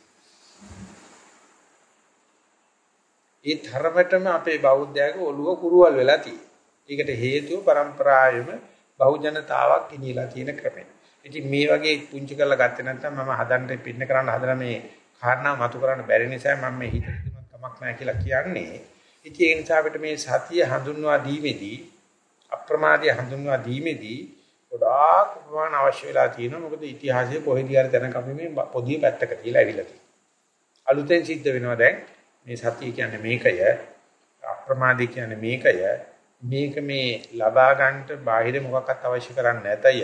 ඒ ධර්මතම අපේ බෞද්ධයාගේ ඔළුව කුරුවල් වෙලා තියෙනවා. ඒකට හේතුව પરම්පරාවෙම බහුජනතාවක් ඉනිලා තියෙන ක්‍රමය. ඉතින් මේ වගේ පුංචි කරලා ගත්තේ නැත්නම් මම හදන්න පින්න කරන්න හදන මේ කාරණා මතු කරන්න බැරි නිසා මම මේ හිත හිතමත් කමක් නැහැ කියලා කියන්නේ. ඉතින් ඒ නිසා අපිට මේ සතිය හඳුන්වා දීමේදී අප්‍රමාදය හඳුන්වා දීමේදී ගොඩාක් උපමාන අවශ්‍ය වෙලා තියෙනවා. මොකද ඉතිහාසයේ කොහෙදී හරි දැනක අපි මේ පොදිය පැත්තක තියලා ඇවිල්ලා තියෙනවා. අලුතෙන් සිද්ධ වෙනවා දැන් මේ සතිය කියන්නේ මේකය. අප්‍රමාදී කියන්නේ මේකය. මේක මේ ලබා ගන්නට බාහිර මොකක්වත් අවශ්‍ය කරන්නේ නැතය.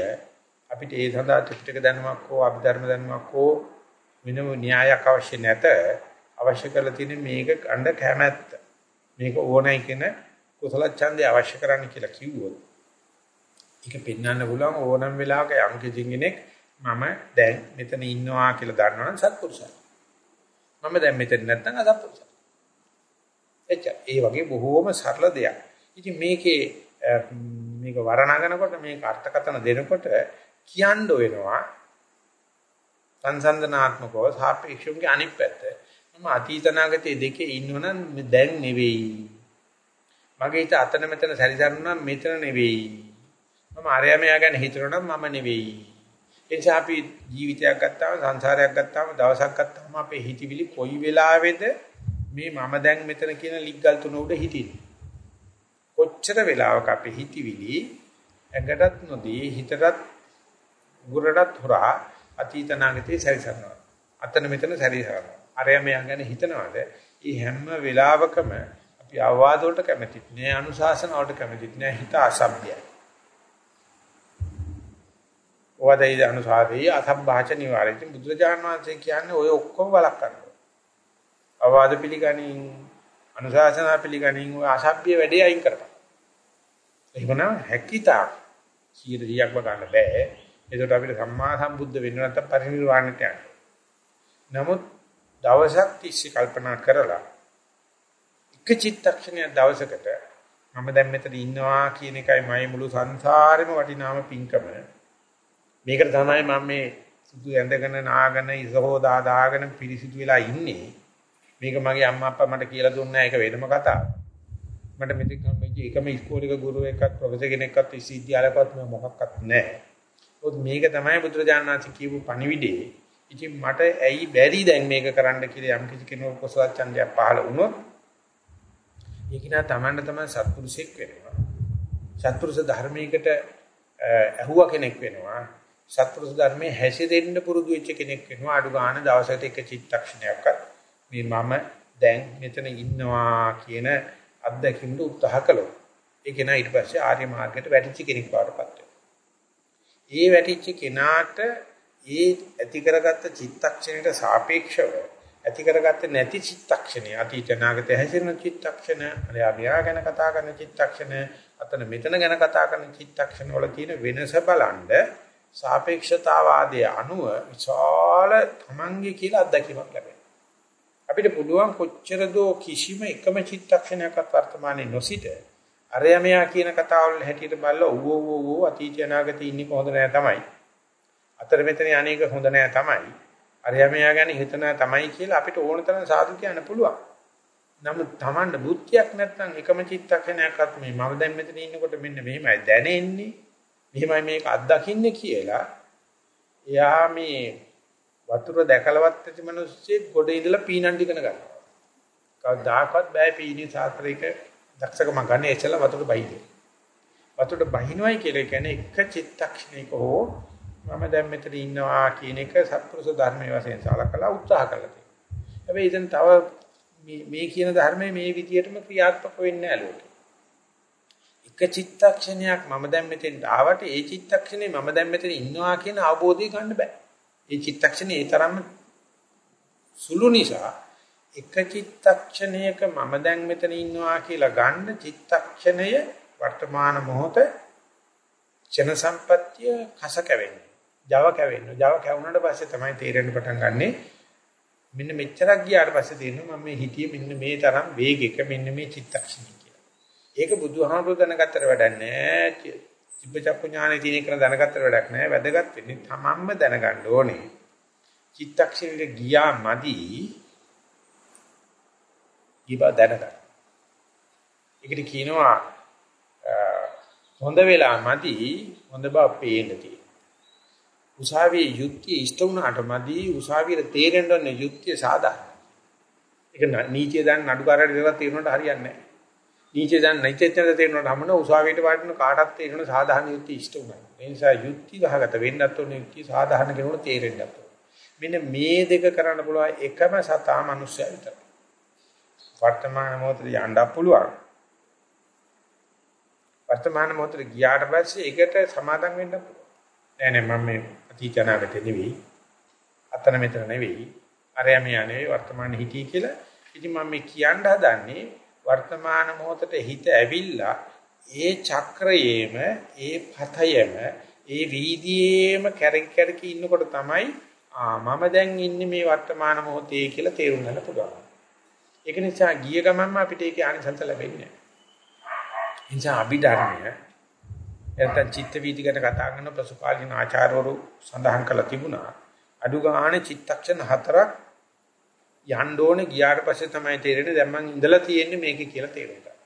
අපිට ඒ සඳහා ත්‍රිපිටක දැනුමක් හෝ අභිධර්ම දැනුමක් හෝ වෙනම න්‍යායක් අවශ්‍ය නැත. අවශ්‍ය කරලා තියෙන්නේ මේක අඬ කැමැත්ත. මේක ඕනයි කියන කුසල ඡන්දය අවශ්‍ය කරන්න කියලා කිව්වොත් ඒක පෙන්වන්න පුළුවන් ඕනම වෙලාවක යම් කෙනෙක් මම දැන් මෙතන ඉන්නවා කියලා දන්නවනම් සත්පුරුෂයි මම දැන් මෙතන නැත්නම් අසත්පුරුෂයි එච්චර ඒ වගේ බොහෝම සරල දෙයක් ඉතින් මේකේ මේක වර්ණනනකොට මේක අර්ථකථන දෙනකොට කියන්න වෙනවා සංසන්දනාත්මකව සාපේක්ෂවගේ අනිත් පැත්ත. මම අතීතනාගතයේ දෙකේ ඉන්නවනම් දැන් නෙවෙයි. මගේ හිත අතන මෙතන සැරිසරුණා මෙතන නෙවෙයි. මම අරයමයා ගැන හිතනනම් මම නෙවෙයි. ඒ නිසා අපි ජීවිතයක් ගත්තාම සංසාරයක් ගත්තාම දවසක් ගත්තාම අපේ හිතවිලි කොයි වෙලාවෙද මේ මම දැන් මෙතන කියන ලිග්ගල් තුන උඩ හිටින්නේ. කොච්චර වෙලාවක අපේ හිතවිලි ඇඟටත් නොදී හිතටත් ගුරටත් හොරා අතීත නාගතේ සැරිසරනවා. අතන මෙතන සැරිසරනවා. අරය මෙයා ගැන හිතනවාද? මේ හැම වෙලාවකම අපි අවවාද වලට කැමතිත් නෑ, අනුශාසන වලට කැමතිත් නෑ, හිත අසභ්‍යයි. වදයි අනුසාරී අසභාච නිවාරිත බුදුරජාණන් වහන්සේ කියන්නේ ඔය ඔක්කොම බලක් කරනවා. අවවාද පිළිගනින්, අනුශාසන පිළිගනින් ඔය අසභ්‍ය වැඩේ අයින් කරපන්. එහෙමනම් හැකිතා 100ක් ගන්න බෑ. එතකොට අපිට සම්මා සම්බුද්ධ වෙන්න නැත්නම් පරිනිර්වාණයට යන්න. නමුත් දවසක් තිස්සේ කල්පනා කරලා එක චිත්තක්ෂණයක් දවසකට මම දැන් මෙතන ඉන්නවා කියන එකයි මගේ මුළු සංසාරෙම වටිනාම පිංකම. මේකට තමයි මම මේ සුදු ඇඳගෙන නාගෙන ඉසහෝදා දාගෙන පිරිසිදු වෙලා ඉන්නේ. මේක මගේ අම්මා අප්පා මට කියලා දුන්නා ඒක වෙනම කතාවක්. මට මෙතෙක් එකම ඉස්කෝලේක ගුරුවෙක්වත් ප්‍රොෆෙසර් කෙනෙක්වත් විශ්වවිද්‍යාලයකවත් මොකක්වත් නැහැ. ඔත් මේක තමයි බුදුරජාණන් වහන්සේ කියපු පණිවිඩේ. ඉතින් මට ඇයි බැරි දැන් මේක කරන්න කියලා යම් කිසි කෙනෙකුට කුසල ඡන්දයක් පහළ වුණොත් ඒක නා තමන්ට තමයි සත්පුරුෂෙක් වෙනවා. සත්පුරුෂ ධර්මයකට ඇහුව කෙනෙක් වෙනවා. සත්පුරුෂ ධර්මයේ හැසිරෙන්න පුරුදු වෙච්ච කෙනෙක් වෙනවා. අඩු ගන්න දවසකට එක චිත්තක්ෂණයක්වත් මේ මම දැන් මෙතන ඉන්නවා කියන අත්දැකීමට උත්සාහ කළොත් ඒක නා ඊට පස්සේ ආර්ය මාර්ගයට වැටිච්ච කෙනෙක් බවට පත් වෙනවා. ඒ වැටිච්ච කෙනාට ඒ ඇති කරගත්ත චිත්තක්ෂණයට සාපේක්ෂව ඇති කරගත්ත නැති චිත්තක්ෂණය අතීත නාගත හැසිරෙන චිත්තක්ෂණ අරයා ගැන කතා කරන චිත්තක්ෂණ අතන මෙතන ගැන කතා කරන චිත්තක්ෂණ වල තියෙන වෙනස බලනද සාපේක්ෂතාවාදයේ අනුව විශාල තමන්ගේ කියලා අත්දැකීමක් ලැබෙනවා අපිට පුළුවන් කොච්චර දෝ කිසිම එකම චිත්තක්ෂණයක්වත් වර්තමානයේ නොසිට අරයා මෙයා කියන කතාවල් හැටියට බලලා ඔව් ඔව් ඔව් අතීත අනාගතේ ඉන්නේ කොහොඳ නෑ තමයි. අතර මෙතන අනේක හොඳ නෑ තමයි. අරයා මෙයා ගැන හිතන තමයි කියලා අපිට ඕන තරම් සාදු කියන්න පුළුවන්. නමුත් Tamanට බුද්ධියක් නැත්නම් එකම චිත්තක්ෂණයක්වත් මේ මම දැන් මෙතන ඉන්නකොට මෙන්න මෙහෙමයි දැනෙන්නේ. මෙහෙමයි මේක අත්දකින්නේ කියලා එයා මේ වතුර දැකලවත් ඇති මිනිස්සෙක් ගොඩ ඉඳලා පීනන් ටිකන ගන්නවා. කවදාකවත් බෑ පීනේ සාත්‍රික දක්ෂකම ගන්න එචල වතුරට බහින්නේ. වතුරට බහිනවයි කියලා කියන්නේ එක චිත්තක්ෂණයක හෝ මම දැන් මෙතන ඉන්නවා කියන එක සත්පුරුෂ ධර්මයේ වශයෙන් සලකලා උත්සාහ කළා තියෙනවා. හැබැයි ඉතින් තව මේ කියන ධර්මයේ මේ විදියටම ක්‍රියාත්මක වෙන්නේ නැහැ ලෝකේ. එක චිත්තක්ෂණයක් මම දැන් මෙතෙන් ආවට ඒ චිත්තක්ෂණේ මම දැන් මෙතන ඉන්නවා කියන අවබෝධය ගන්න බෑ. ඒ චිත්තක්ෂණේ ඒ තරම්ම සුළු නිසා එක චිත්තක්ෂණයක මම දැන් මෙතන ඉන්නවා කියලා ගන්න චිත්තක්ෂණය වර්තමාන මොහොත චන සම්පත්‍ය කස කැවෙන්නේ. Java කැවෙන්නේ. Java කැවුනට පස්සේ තමයි තේරෙන්න පටන් ගන්නෙ මෙන්න මෙච්චරක් ගියාට පස්සේ තේරෙනවා මම මේ හිතියේ මෙන්න මේ තරම් වේගයක මෙන්න මේ චිත්තක්ෂණය කියලා. ඒක බුදුහාමුදුරු දැනගත්තට වැඩක් නැහැ. චිත්තචක්කු ඥානෙ තියෙන එක දැනගත්තට වැඩක් නැහැ. වැදගත් වෙන්නේ තමන්ම දැනගන්න ඕනේ. චිත්තක්ෂණයට ගියා මදි ඊබ දැනගන්න. ඒකට කියනවා හොඳ වෙලා මදි හොඳ බව පේන්න තියෙනවා. උසාවියේ යුක්තිය ඉෂ්ට වුණාට මදි උසාවියට තේරෙන්න ඕනේ යුක්තිය සාධාරණ. ඒක නීතිය දැන් නඩුකාරයට දෙලා තේරුණාට හරියන්නේ නැහැ. නීතිය දැන් නැචෙච්චද තේරුණාට හමන උසාවියට වඩන කාටත් තේරෙන සාධාරණ යුක්තිය ඉෂ්ට වුණා. ඒ නිසා යුක්ති ගහගත වෙන්නත් ඕනේ යුක්තිය සාධාරණ කෙනෙකුට තේරෙන්නත් ඕනේ. මෙන්න මේ දෙක කරන්න පුළුවන් එකම සතා මනුස්සයා විතරයි. වර්තමාන මොහොතේ යන්න පුළුවන්. වර්තමාන මොහොතේ ගියාට පස්සේ ඒකට සමාදම් වෙන්න පුළුවන්. නෑ නෑ මම මේ අතීත අනාගතේ නෙවෙයි. අතන මෙතන නෙවෙයි. අරයා මෙයා නෙවෙයි වර්තමාන හිතී කියලා. ඉතින් මම මේ කියන්න හදන්නේ වර්තමාන මොහොතට හිත ඇවිල්ලා ඒ චක්‍රයේම ඒ පතයේම ඒ වීදියේම කැරකි කැරකි ඉන්නකොට තමයි ආ මම දැන් ඉන්නේ මේ වර්තමාන මොහොතේ කියලා තේරුම් ගන්න පුළුවන්. ඒක නිසා ගිය ගමන්ම අපිට ඒකේ ආනිසංස ලැබෙන්නේ නැහැ. ඒ නිසා අභිධර්මය එතන චිත්ත වීදි ගැන කතා කරන පසුකාලීන ආචාර්යවරු සඳහන් කළා තිබුණා. අඩු ගානේ චිත්තක්ෂණ හතරක් යන්න ඕනේ ගියාට පස්සේ තමයි තේරෙන්නේ දැන් මං ඉඳලා තියෙන්නේ මේකේ කියලා තේරුම් ගන්න.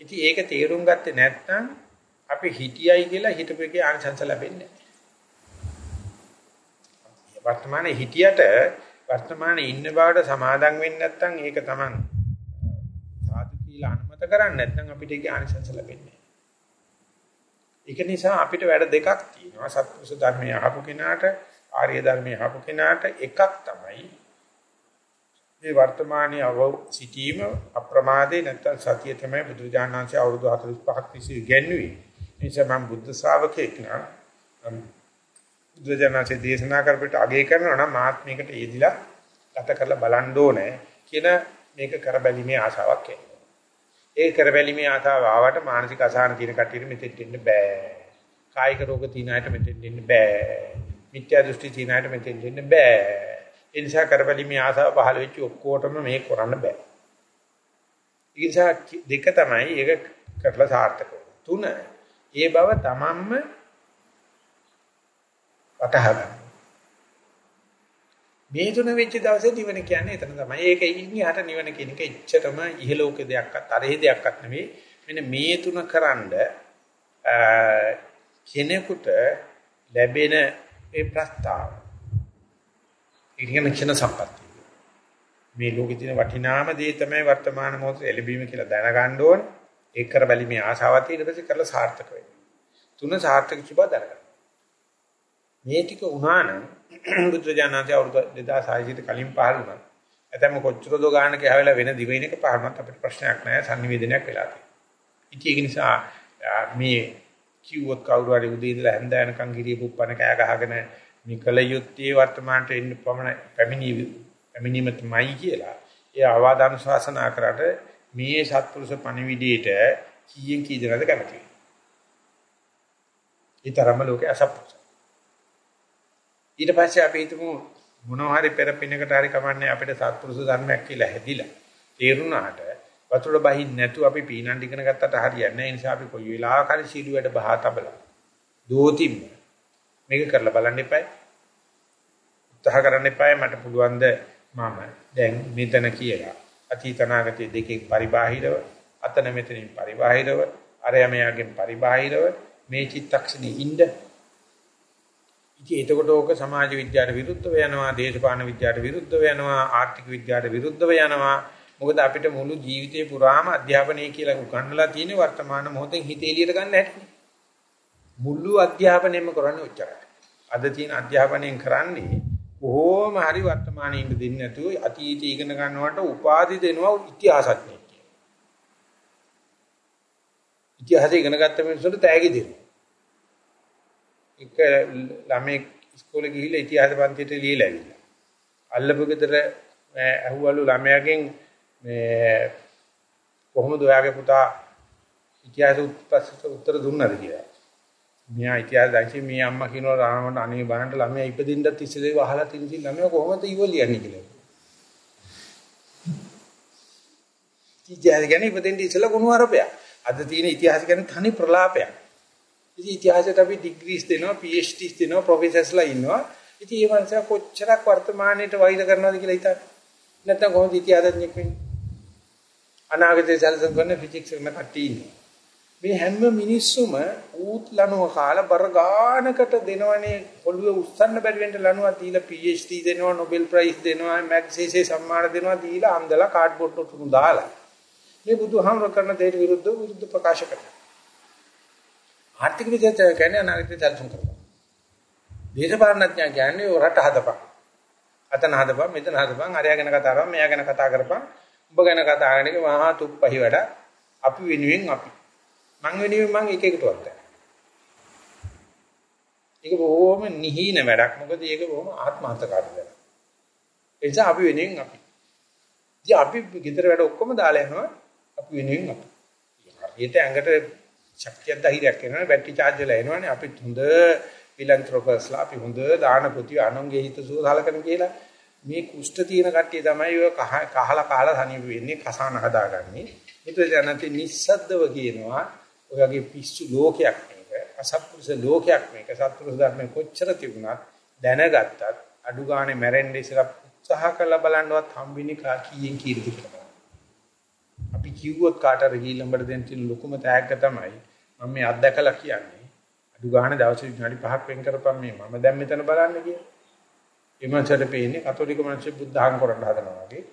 ඉතින් ඒක තේරුම් ගත්තේ නැත්නම් අපි හිටියයි කියලා හිතපෙකේ ආනිසංස ලැබෙන්නේ නැහැ. වර්තමානයේ හිටියට වර්තමානයේ ඉන්න බවට සමාදම් වෙන්නේ නැත්නම් ඒක Taman සාදු කියලා අනුමත කරන්නේ නැත්නම් අපිට ඒක ආනිසංස ලැබෙන්නේ ඒක නිසා අපිට වැඩ දෙකක් තියෙනවා. සත්පුරුෂ ධර්මයේ අහපු කෙනාට, ආර්ය ධර්මයේ අහපු කෙනාට එකක් තමයි මේ වර්තමානයේ අව සිටීම අප්‍රමාදේ නැත්තම් සතිය තමයි බුදුජානනාංශය අවුරුදු 45ක් තිස්සේ ඉගෙනුවේ. නිසා මම බුද්ධ ශ්‍රාවකෙක් නම් බුදුජානනාංශයේ දේශනා කරපිට අගය කරනවා නම් මාත්මිකට යෙදිලා ගත කරලා බලන්න ඕනේ කියන මේක කරබැලීමේ ආශාවක් එනවා. ඒ කරබැලීමේ ආතාව ආවට මානසික අසහන තියෙන කටියට මෙතෙන්ට එන්න බෑ. කායික රෝග තියෙන අයට මෙතෙන්ට එන්න බෑ. මිත්‍යා දෘෂ්ටි තියෙන අයට මෙතෙන්ට එන්න බෑ. ඒ නිසා කරබැලීමේ ආසාව පහළ වෙච්ච ඔක්කොටම මේක කරන්න බෑ. ඒ නිසා දෙක තමයි ඒක කරලා සාර්ථක තුන ඒ බව තමන්ම වටහා ගන්න. මේ තුන වෙච්ච දවසේ නිවන කියන්නේ එතන තමයි. ඒක ඉන්නහට නිවන කියන එක එච්චරම ඉහළෝක දෙයක්වත් අරහේ දෙයක්වත් නෙවෙයි. මෙන්න මේ තුන කරන්ඩ කෙනෙකුට ලැබෙන ඒ ප්‍රස්තාව. ඉගෙන ක්ෂණ සම්පත්තිය. මේ ලෝකේ තියෙන වටිනාම දේ තමයි වර්තමාන මොහොතේ එළඹීම කියලා දැනගන්න ඕන. ඒක කර බැලීමේ ආශාවත් ඊට පස්සේ කරලා සාර්ථක වෙන්න. තුන සාර්ථක කිව්ව දැනගන්න. මේ ටික වුණා නම් බුදුජානනාංශය අවුරුදු 2600 කට කලින් පහළ වුණා. ඇතම කොච්චර දෝ ගානක හැවලා වෙන දිවයිනක පහළමත් අපිට ප්‍රශ්නයක් නැහැ sannivedanayak වෙලා තියෙනවා. ඉතින් ඒක නිසා මේ කිව්වොත් කවුරු හරි උදේ ඉඳලා හැන්ද යනකම් ගිරිය පුප්පන කෑ ගහගෙන නිකල යුත්තේ වර්තමානට එන්න පමණ පැමිණි පැමිණීම තමයි කියලා. ඒ ආවාදාන ශාසනා කරාට මේ සත්පුරුෂ පණිවිඩයට කීයෙන් කී දෙනාද කැමති. ඒ තරම ලෝකේ අසප්පුරුෂ ඊට පස්සේ අපි හිතමු මොනවා හරි පෙර පිනකට හරි කමන්නේ අපිට සත්පුරුෂ ධර්මයක් කියලා හැදිලා තේරුණාට වතුර බහින් නැතු අපි පීනන් ඉගෙන ගත්තට හරියන්නේ නැහැ. ඒ නිසා අපි කොයි වෙලාවක හරි සීලුවට බහා තබලා දෝතිම් මේක කරලා බලන්න එපා. උත්සාහ කරන්න එපා මට පුළුවන් ද මම දැන් මෙතන කියලා. අතීතනාගතයේ දෙකෙන් පරිබාහිරව අතන මෙතනින් පරිබාහිරව අරයමයාගෙන් පරිබාහිරව මේ චිත්තක්ෂණේ ඉන්න ඉතින් එතකොට ඕක සමාජ විද්‍යාවට විරුද්ධව යනවා, දේශපාලන විද්‍යාවට විරුද්ධව යනවා, ආර්ථික විද්‍යාවට විරුද්ධව යනවා. මොකද අපිට මුළු ජීවිතේ පුරාම අධ්‍යාපනය කියලා උගන්වලා තියෙන වර්තමාන මොහොතෙන් හිත එළියට ගන්න හැටි. මුළු අධ්‍යාපනයම කරන්නේ ඔච්චරයි. අද තියෙන අධ්‍යාපනයෙන් කරන්නේ කොහොම හරි වර්තමානයේ ඉඳ දෙන්නේ නැතුව අතීතය ඉගෙන ගන්නවට උපාධි දෙනවා ඉතිහාසඥයෙක් කියලා. ඉතිහාසය ඉගෙන ගත්ත මිනිස්සුන්ට තෑගි දෙනවා. එක ළමෙක් ඉස්කෝලේ ගිහිල්ලා ඉතිහාස පන්තියට ලියලා ඇවිල්ලා. අල්ලපු ගෙදර ඇහුවලු ළමයාගෙන් මේ කොහොමද ඔයාගේ පුතා ඉතිහාස උත්තර දුන්නද කියලා. මෙයා ඉතිහාස දැක්කේ මේ අම්මා කියනවා රාමණ්ඩ අනේ බලන්න ළමයා ඉපදින්නත් ඉස්සෙල්ලා ඒක අහලා තින් ඉතින් ළමයා කොහොමද ඉව ලියන්නේ කියලා. ඉතිහාස ගැන ඉපදෙන්න ඉස්සෙල්ලා කුණු අරපයක්. අද තියෙන ඉතිහාස ගැන තනි ප්‍රලාපයක්. ඉතින් ඉතිහාසයට අපි ඩිග්‍රීස් දෙනවා, PhDs දෙනවා, ප්‍රොෆෙසර්ස්ලා ඉන්නවා. ඉතින් ඒ වන්සයා කොච්චරක් වර්තමානයේට වෛර කරනවද කියලා හිතන්න. නැත්නම් කොහොමද ඉතිහාසඥයෙක් වෙන්නේ? අනාගතයේ සැලසුම් කරන ෆිසික්ස් කරන කට්ටිය ඉන්නේ. මේ හැම මිනිස්සුම ඌත් ලනුව කාලා බර ගානකට දෙනවනේ ඔළුවේ උස්සන්න බැරි වෙන්න ලනුවක් දීලා PhD දෙනවා Nobel Prize දෙනවා මැග්සීසේ සම්මාන දෙනවා දීලා අන්දලා කාඩ්බෝඩ් උතුණු දාලා. මේ බුදුහාමර කරන දෙයට විරුද්ධව විරුද්ධ ප්‍රකාශ කරනවා. ආර්ථික විද්‍යාව කියන්නේ අනාගතය සැලසුම් කරනවා. දේශපාලනඥයා කියන්නේ රට හදපන්. අතන හදපන් මෙතන හදපන් අරයා ගැන කතා කරපන් මෙයා ගැන කතා කරපන්. උඹ ගැන කතා කරන එක මහා තුප්පහි වැඩ අපි වෙනුවෙන් අපි. මං වෙනුවෙන් මං එක එකටවත් නැහැ. ඒක බොහොම නිහින වැඩක්. මොකද ඒක බොහොම ආත්මార్థකාරී වැඩක්. ඒ නිසා අපි වෙනුවෙන් අපි. ඉතින් අපි ගෙදර වැඩ ඔක්කොම දාලා යනවා අපි වෙනුවෙන් අපි. හරියට ඇඟට ශක්තියක් ධෛර්යයක් එනවනේ බැටරි charge වෙලා එනවනේ අපි හොඳ ෆිලන්ත්‍රොපස්ලා අපි හොඳ දාන පුති අනුන්ගේ හිත සුවසලකන කියලා මේ කුෂ්ඨ තියෙන කට්ටිය තමයි ඔය කහලා කහලා තනිය වෙන්නේ කසාන හදාගන්නේ. මුත්‍ර ජනති නිස්සද්දව කියනවා ඔය වගේ පිස්සු ලෝකයක් මේක අසත්පුරුෂ ලෝකයක් මේක සත්පුරුෂ ධර්මයෙන් කොච්චර තිබුණත් දැනගත්තත් අඩු ගානේ මැරෙන්න ඉස්සලා උත්සාහ කරලා බලන්නවත් හම්බෙන්නේ කා කීයෙන් කීයද කියලා. අපි කිව්වොත් කාටද ගිහිල්ලා උඹට දෙන්න තියෙන ලොකුම තෑග්ග තමයි මම මේ අත්දැකලා කියන්නේ අඩු ගානේ දවසේ විනාඩි 5ක් වෙන් කරපම් මේ මම දැන් මෙතන බලන්න කියලා. එමන්සට පේන්නේ කතෝලික මිනිස්සු බුද්ධ ධර්ම කරන්න හදනවා වගේ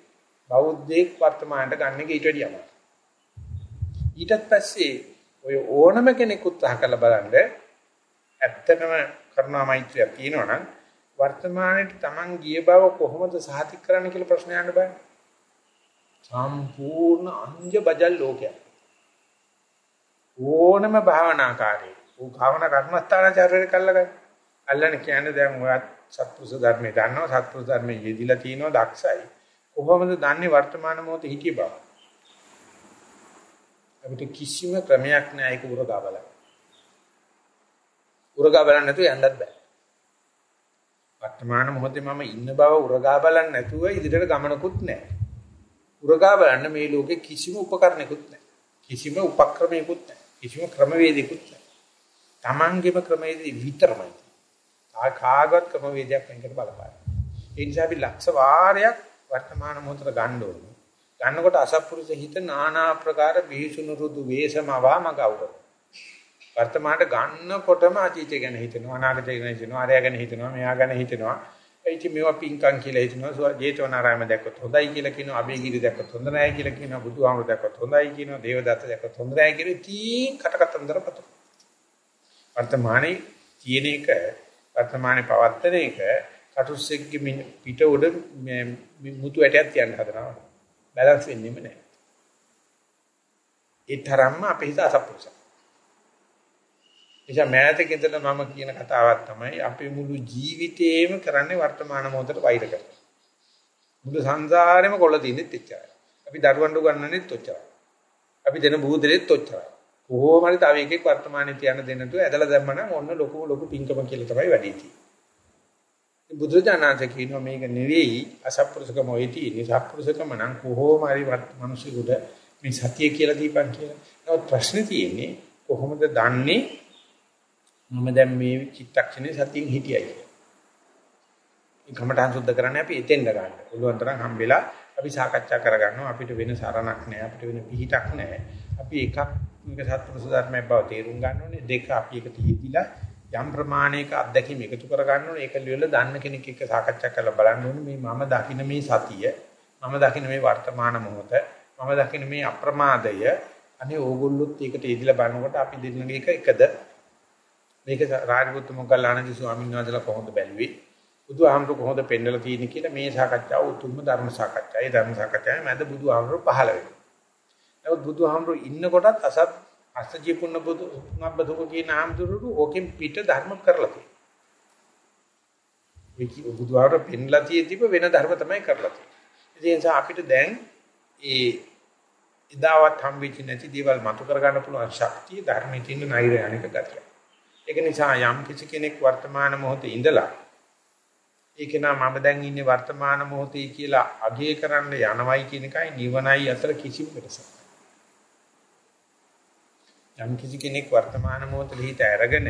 බෞද්ධයෙක් වර්තමානට ගන්න එක ඊට වැඩියම. ඊටත් පස්සේ ඔය ඕනම කෙනෙක් උත්සාහ කරලා බලන්න ඇත්තටම කරුණා මෛත්‍රිය තියෙනවා නම් වර්තමානයේ Taman ගිය බව කොහොමද සාතික කරන්න කියලා ප්‍රශ්න යන්න බෑ. සම්පූර්ණ අංජ බජල් ලෝකයක්. ඕනම භාවනාකාරී. ਉਹ භාවනා කර්මස්ථානාචාරය කළා අල්ලන කියන්නේ දැන් ඔයත් සත්පුරුෂ ධර්මයේ දන්නවා සත්පුරුෂ ධර්මයේ යෙදිලා තිනවා දක්ෂයි. කොහොමද දන්නේ වර්තමාන මොහොතේ හිටිය බව? අපිට කිසිම ක්‍රමයක් නැහැ ඒක උරගා බලන්න. උරගා බලන්න නැතුව යන්නත් බෑ. වර්තමාන මොහොතේ මම ඉන්න බව උරගා බලන්න නැතුව ඉදිරියට ගමනකුත් නැහැ. උරගා බලන්න මේ ලෝකේ කිසිම උපකරණයකුත් නැහැ. කිසිම උපක්‍රමයකුත් නැහැ. කිසිම ක්‍රමවේදයකුත් නැහැ. Tamangeම ක්‍රමවේදී විතරමයි. තා කාගවත් ක්‍රමවේදයක් වෙනකට බලපාන. ඒ නිසා අපි ලක්ෂ වාරයක් වර්තමාන මොහොතට ගන්න ඕනේ. ගන්නකොට අසත්පුරුෂ හිත নানা ආකාර බිහිසුණු රුදු වේසමවා මගවව. වර්තමානට ගන්නකොටම අතීතය ගැන හිතෙනවා අනාගතය ගැන හිතෙනවා අරය ගැන හිතෙනවා මෙයා ගැන හිතෙනවා. ඒ කිය මේවා පිංකම් කියලා හිතනවා ජේතවනාරාම දැක්කොත් හොඳයි කියලා කියනවා අබේගිරි දැක්කොත් හොඳ නැහැ කියලා කියනවා බුදුහාමුදුර දැක්කොත් හොඳයි කියනවා දේවදත්ත දැක්කොත් හොඳ නැහැ කියලා තීන් කටකතන්දර පතු. වර්තමානයේ තියෙන එක වර්තමානයේ පවත්තන එක කටුස්සෙක්ගේ පිට උඩ මුතු ඇටයක් තියන්න හදනවා. බැලන්ස් වෙන්නේම නැහැ. ඒ තරම්ම අපේ හිත අසප්පුරුසයි. එනිසා මෑතක ඉඳලා මම කියන කතාවක් තමයි අපේ මුළු ජීවිතේම කරන්නේ වර්තමාන මොහොතට වෛර කරලා. මුළු සංසාරෙම කොල්ල තින්නෙත් එච්චරයි. අපි දරුවන්ට උගන්වන්නෙත් ඔච්චරයි. අපි දෙන බුදුදෙලෙත් ඔච්චරයි. කොහොම හරි තව එකෙක් වර්තමානයේ තියන්න දෙන්නට ඇදලා දැම්මනම් ඔන්න ලොකු ලොකු පිංකම කියලා තමයි වැඩි තියෙන්නේ. බුදුරජාණන්සේ කියනවා මේක නෙවෙයි අසත්පුරුෂකම ඔය තියෙන්නේ සත්පුරුෂකම නම් කොහොම හරි මිනිසෙකුට මේ සතිය කියලා දීපන් කියලා. නමුත් ප්‍රශ්නේ තියෙන්නේ කොහොමද දන්නේ මම දැන් මේ චිත්තක්ෂණේ සතියෙන් හිටියයි කියලා. මේ කමඨාන් සුද්ධ කරන්නේ අපි එතෙන්ද ගන්න. පුළුවන් තරම් හම්බෙලා අපි සාකච්ඡා කරගන්නවා අපිට වෙන සරණක් නැහැ අපිට වෙන පිහිටක් නැහැ. අපි එකක් මේක සත්පුරුෂ ධර්මයක් බව තේරුම් ගන්න ඕනේ. දෙක අපි එක තියෙදිලා යම් ප්‍රමාණයක අත්දැකීම් එකතු කර ගන්න ඕනේ. ඒක ලියලා දන්න කෙනෙක් එක්ක සාකච්ඡා කරලා බලන්න ඕනේ. මේ මම දකින්න මේ සතිය මම දකින්න මේ වර්තමාන මොහොත මම දකින්න මේ අප්‍රමාදය. අනේ ඕගොල්ලොත් ඒකට ඉදිලා බලනකොට අපි දෙන්නගේ එක එකද? මේක රාජපුත් මොග්ගල්ලානගේ ස්වාමීන් වහන්සේලා කොහොමද බැලුවේ? බුදුහාමුදුරු කොහොමද පෙන්නලා තියෙන්නේ කියලා මේ සාකච්ඡාව උතුම්ම ධර්ම සාකච්ඡායි ධර්ම සාකච්ඡාවේ මැද බුදුහාමුදුරු පහළ වෙනවා. නමුත් බුදුහාමුදුරු ඉන්නකොටත් අසත් අස්සජී පුන්න බුදු නබ්බදුක කියන ආම්දුරු ඕකෙන් පිට ධර්ම කරලා තියෙනවා. මේ බුදුහාමුදුරු පෙන්නලා තියෙද්දිම වෙන ධර්ම තමයි කරලා තියෙන්නේ. ඒ නිසා අපිට දැන් ඒ ඉදාවත් හම්බෙච්ච නැති දේවල් මතු කරගන්න පුළුවන් ශක්තිය ධර්මයේ තියෙන නෛර්යානික ගතිය. ඒක නිසා යම් කිසි කෙනෙක් වර්තමාන මොහොතේ ඉඳලා ඒක නම් මම දැන් ඉන්නේ වර්තමාන මොහොතේ කියලා අගය කරන්න යනවයි කියන එකයි නිවනයි අතර කිසිම වෙනසක් යම් කිසි කෙනෙක් වර්තමාන මොහොතේ හිත අරගෙන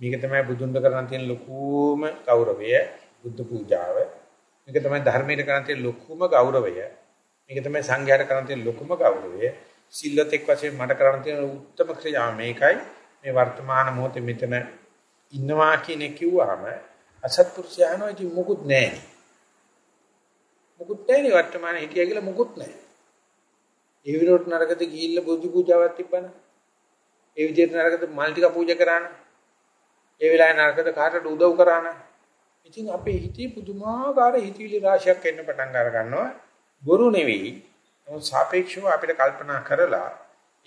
මේක තමයි බුදුන්ව කරන් තියෙන ලොකුම ගෞරවය බුද්ධ පූජාව මේක තමයි ධර්මයට කරන් තියෙන ලොකුම ගෞරවය මේක තමයි සංඝයාට කරන් තියෙන ලොකුම ගෞරවය සිල්ලත් එක් වශයෙන් මට කරන් තියෙන උත්තරම ක්‍රියාව මේකයි මේ වර්තමාන මොහොතේ මෙතන ඉන්නවා කියන කිව්වහම අසත්පුරුෂයano ඉතින් මොකුත් නැහැ. මොකුත් නැහැ වර්තමානයේ හිටියා කියලා මොකුත් නැහැ. ඒ විරෝධ නරකද ගිහිල්ලා බුදු පූජාවක් තිබ්බන. ඒ විදිහට නරකද මල් ටික පූජා කරාන. ඒ වෙලාවේ නරකද කාටට උදව් කරාන. ඉතින් අපේ හිතේ පුදුමාකාර හිතවිලි රාශියක් එන්න පටන් අර ගන්නවා. බොරු නෙවෙයි. නමුත් සාපේක්ෂව අපිට කල්පනා කරලා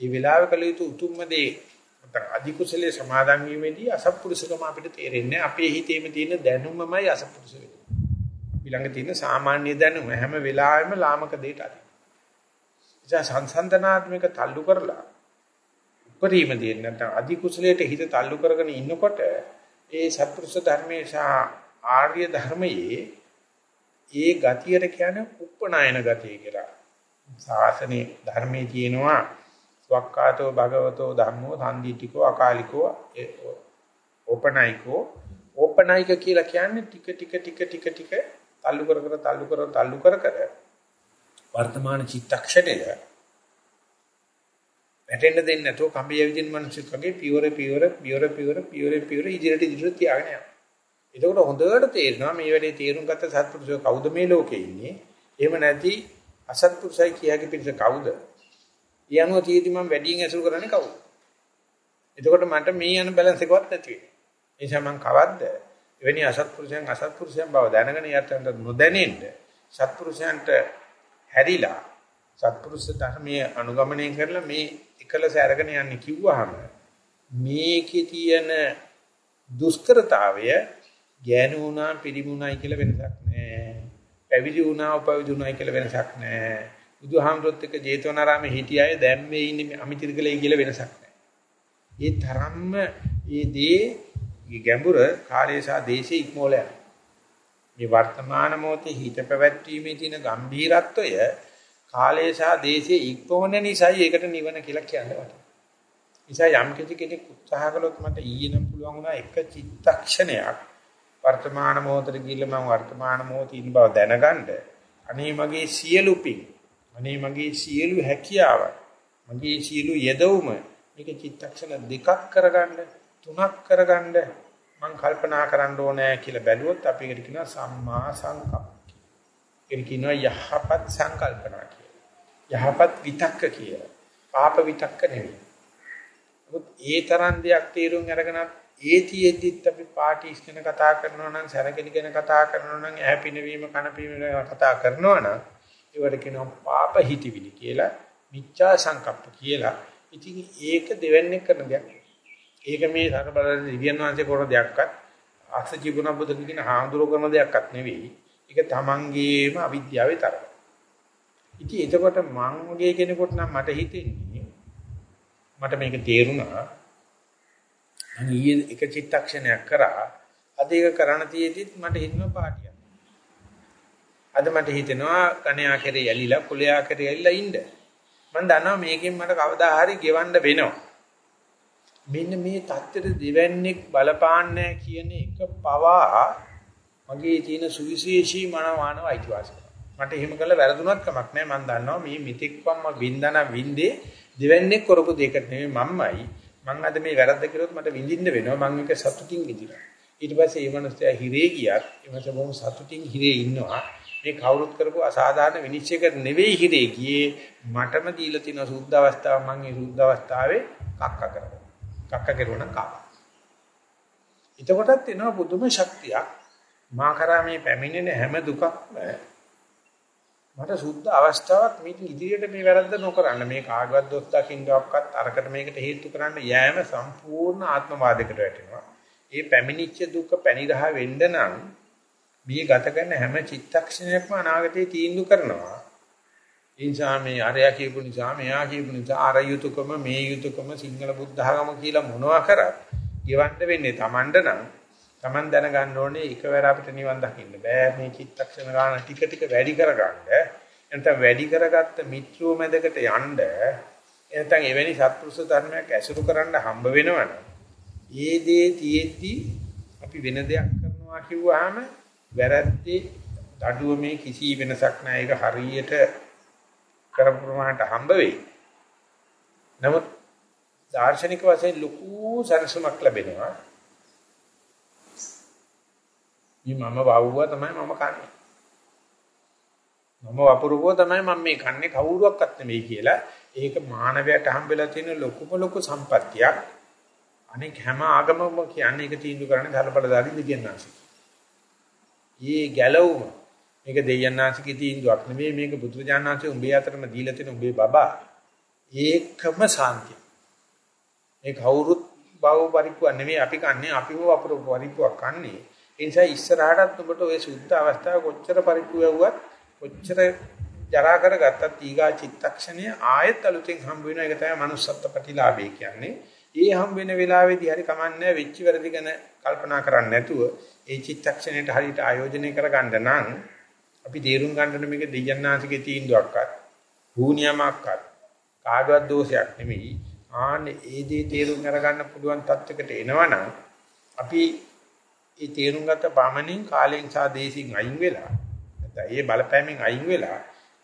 ඒ වෙලාවේ කළ යුතු උතුම්ම දේ නැත්නම් අධිකුසලයේ සමාදන් වීමේදී අසත්පුරුෂකම අපිට තේරෙන්නේ අපේ හිතේම තියෙන දැනුමමයි අසත්පුරුෂ වෙන්නේ. ඊළඟ තියෙන සාමාන්‍ය දැනුම හැම වෙලාවෙම ලාමක දෙයට අදින. ඉතින් සංසන්දනාත්මක තල්ලු කරලා උපරිම දෙයක් නැත්නම් අධිකුසලයට හිත තල්ලු කරගෙන ඉන්නකොට ඒ සත්පුරුෂ ධර්මයේ සහ ආර්ය ධර්මයේ ඒ ගතියට කියන්නේ උපනායන ගතිය කියලා. ශාසනයේ ධර්මයේ තියෙනවා ස්වක්කාතෝ භගවතෝ ධම්මෝ සම්දිටිකෝ අකාලිකෝ ඕපනයිකෝ ඕපනයික කියලා කියන්නේ ටික ටික ටික ටික ටික තල්ලු කර කර තල්ලු කර තල්ලු කර කර වර්තමාන චිත්තක්ෂණය වැටෙන්න දෙන්නේ නැතුව කම්බිය විදින මිනිස්සුක් වගේ පියවර පියවර පියවර පියවර පියවර පියවර ඉදිරියට ඉදිරියට තියාගෙන යනවා. එතකොට හොඳට තේරෙනවා මේ වැඩේ තේරුම් ගත්ත සත්පුරුෂය කවුද මේ ලෝකේ ඉන්නේ? එහෙම නැති අසත්පුරුෂයි කියාගේ පිළිස කවුද? ඒ අනුව තියෙදි මම වැඩියෙන් ඇසුරු කරන්නේ කවුද? එතකොට මට මේ යන බැලන්ස් එකවත් නැති වෙනවා. ඒ නිසා මම කවද්ද එවැනි අසත්පුරුෂයන් අසත්පුරුෂයන් බව දැනගෙන යටට නොදැනෙන්න සත්පුරුෂයන්ට හැරිලා සත්පුරුෂ ධර්මයේ අනුගමනය කරලා මේ එකලස අරගෙන යන්නේ කිව්වහම මේකේ තියෙන දුෂ්කරතාවය ගෑනු වුණා පිළිමුණයි කියලා වෙනසක් නැහැ. පැවිදි වුණා උපවිදි වුණායි කියලා වෙනසක් නැහැ. බුදුහාමුදුරුත් එක්ක ජේතවනාරාමේ හිටිය අය දැන් මේ ඉන්නේ අමිතිරකලේ කියලා වෙනසක් නැහැ. ඒ තරම්ම මේ දේ ගැඹුර කාලය සහ දේශේ ඉක්මෝල යනවා. මේ වර්තමාන මොහොතේ හිත පැවැත්වීමේ තියෙන gambhiratවය කාලය සහ දේශේ ඉක්මවන නිසායි ඒකට නිවන කියලා කියන්නේ වට. නිසා යම් කිසි කෙනෙක් උත්සාහ කළොත් මට ඊයේ නම් පුළුවන් වුණා එක චිත්තක්ෂණයක් වර්තමාන මොහොතේ ගිහිල්ලා මම වර්තමාන මොහොතේ ඉන්න බව දැනගන්න අනේ මගේ සියලු පිං අනේ මගේ සියලු හැකියාව මගේ සියලු යදවුම මේක චිත්තක්ෂණ දෙකක් කරගන්න තුනක් කරගන්න මම කල්පනා කරන්න ඕනේ කියලා බැලුවොත් අපි ඒකට කියනවා සම්මා සංකප්ප. ඒක කියනවා යහපත් සංකල්පනා කියලා. යහපත් විතක්ක කියලා. පාප විතක්ක නෙවෙයි. මොකද ඒ තරම් දෙයක් තීරුම් අරගෙන ඒතියෙද්දිත් අපි පාටිස් ගැන කතා කරනවා නම් සරකෙලි ගැන කතා කරනවා නම් ඈ පිනවීම කන පිනවීම කතා කරනවා නම් ඒවට කියනවා පාප හිතවිලි කියලා මිච්ඡා සංකප්ප කියලා. ඉතින් ඒක දෙවන්නේ කරන දෙයක්. ඒක මේ සරබල දිව්‍යන් වහන්සේ කරන දෙයක්වත් අක්ෂ ජීවන බුදු කියන හාමුදුරුවෝ කරන දෙයක්වත් නෙවෙයි. ඒක තමන්ගේම අවිද්‍යාවේ තරම. ඉතින් එතකොට මං වගේ කෙනෙකුට නම් මට හිතෙන්නේ මට මේක තේරුණා. මම ඊයේ එක චිත්තක්ෂණයක් කරා. අද ඒක කරණ තියේදිත් මට හිතෙනවා පාටියක්. අද මට හිතෙනවා කණයා කෙරේ යලිලා කුලයා කෙරේ යලිලා ඉන්න. මම දන්නවා මේකෙන් මට කවදා හරි ගෙවන්න වෙනවා. මෙන්න මේ தත්තර දෙවන්නේක් බලපාන්නේ කියන එක පවා මගේ තියෙන සුවිශේෂී මනවානව අයිතිවාසිකම. මට එහෙම කළ වැරදුනත් කමක් නැහැ. මම දන්නවා මේ මිත්‍ෙක්වම වින්දන වින්දේ දෙවන්නේක් කරපු දෙයකට නෙමෙයි මම්මයි. මං අද මේ වැරද්ද කළොත් මට විඳින්න වෙනවා. මං එක සතුටින් විඳිනවා. ඊට පස්සේ මේ මනුස්සයා හිරේ ගියත් එමස බොහොම සතුටින් හිරේ ඉන්නවා. මේ කවුරුත් කරපු අසාධාරණ විනිශ්චයකට නෙවෙයි හිරේ ගියේ. මටම දීලා තියෙන සුද්ධ අවස්ථාව මං ඒ සුද්ධ අවස්ථාවේ කක්ක කරනවා. කක්ක කරුණා කාවා එතකොටත් එනවා පුදුම ශක්තියක්. මා කරා මේ පැමිණෙන හැම දුකක්ම මට සුද්ධ අවස්ථාවක් මේ ඉදිරියට මේ වැරද්ද නොකරන්න මේ කාගවත් දොස් දකින්නවක්වත් අරකට මේකට හේතු කරන්න යෑම සම්පූර්ණ ආත්මවාදයකට වැටෙනවා. ඒ පැමිණිච්ච දුක පැනිරහ වෙන්න නම් මේ ගත කරන හැම චිත්තක්ෂණයක්ම අනාගතේ තීන්දුව කරනවා. ඒ නිසා මේ අරයා කියපු නිසා මෙයා කියපු නිසා අර යුතුයකම මේ යුතුයකම සිංහල බුද්ධ ධර්ම කියලා මොනවා කරත් ගෙවන්න වෙන්නේ Tamanda නම් Taman දැනගන්න ඕනේ එකවර අපිට නිවන් දකින්න. බෑ මේ චිත්තක්ෂණ ගන්න ටික ටික වැඩි කරගන්න. එතන වැඩි කරගත්ත මිත්‍රෝ මැදකට යන්න එතන එවැනි සත්පුරුෂ ධර්මයක් ඇසුරු කරන්න හම්බ වෙනවනම් ඒ දේ තියෙද්දි අපි වෙන දෙයක් කරනවා කිව්වහම වැරද්දේ දඩුව මේ කිසි වෙනසක් නැහැ ඒක හරියට කරපු ප්‍රමාණයට හම්බ වෙයි. නමුත් දාර්ශනික වශයෙන් ලොකු සරසමක් ලැබෙනවා. මේ මම වවුවා තමයි මම කන්නේ. මම වපුරුවා තමයි මම මේ කන්නේ කවුරුවක්වත් නෙවෙයි කියලා. ඒක මානවයට හම්බෙලා තියෙන ලොකුම ලොකු සම්පත්තියක්. අනෙක් හැම ආගමකම කියන්නේ ඒක තීන්දුව කරන්නේ ධර්මපලදාරි දෙවියන්නාසි. ඊයේ ගැලවුම මේක දෙවියන්නාසිගේ තීන්දුවක් නෙවෙයි මේක බුදුරජාණන්සේ උඹේ අතරම දීලා තියෙන උඹේ බබා ඒකම සාන්තිය. මේ කවුරුත් බව පරිප්පුවක් නෙවෙයි අපි කන්නේ අපිව වපුරු පරිප්පුවක් කන්නේ. ඒ නිසා ඉස්සරහටත් ඔබට ওই සුද්ධ අවස්ථාව කොච්චර පරිප්පු යවුවත් කොච්චර ජරා කරගත්තත් ඊගා චිත්තක්ෂණය ආයෙත් අලුතෙන් හම්බ වෙන එක තමයි manussත්ත්ව ප්‍රතිලාභය කියන්නේ. ඒ හම්බ වෙන වෙලාවේදී හරි කමන්නේ වෙච්ච වැරදි ගැන කල්පනා කරන්නේ නැතුව ඒ චිත්තක්ෂණයට හරියට ආයෝජනය කරගන්න නම් අපි තේරුම් ගන්න මේක දෙයන්නාසිකේ තීන්දුවක්වත් භූනියමක්වත් කාගවත් දෝෂයක් නෙමෙයි. ආන්නේ ඒ දේ තේරුම් අරගන්න පුළුවන් තත්යකට එනවනම් අපි ඒ තේරුම් ගත්ත පමණින් කාලෙන් සහ දේශින් අයින් වෙලා නැත්නම් ඒ බලපෑමෙන් අයින් වෙලා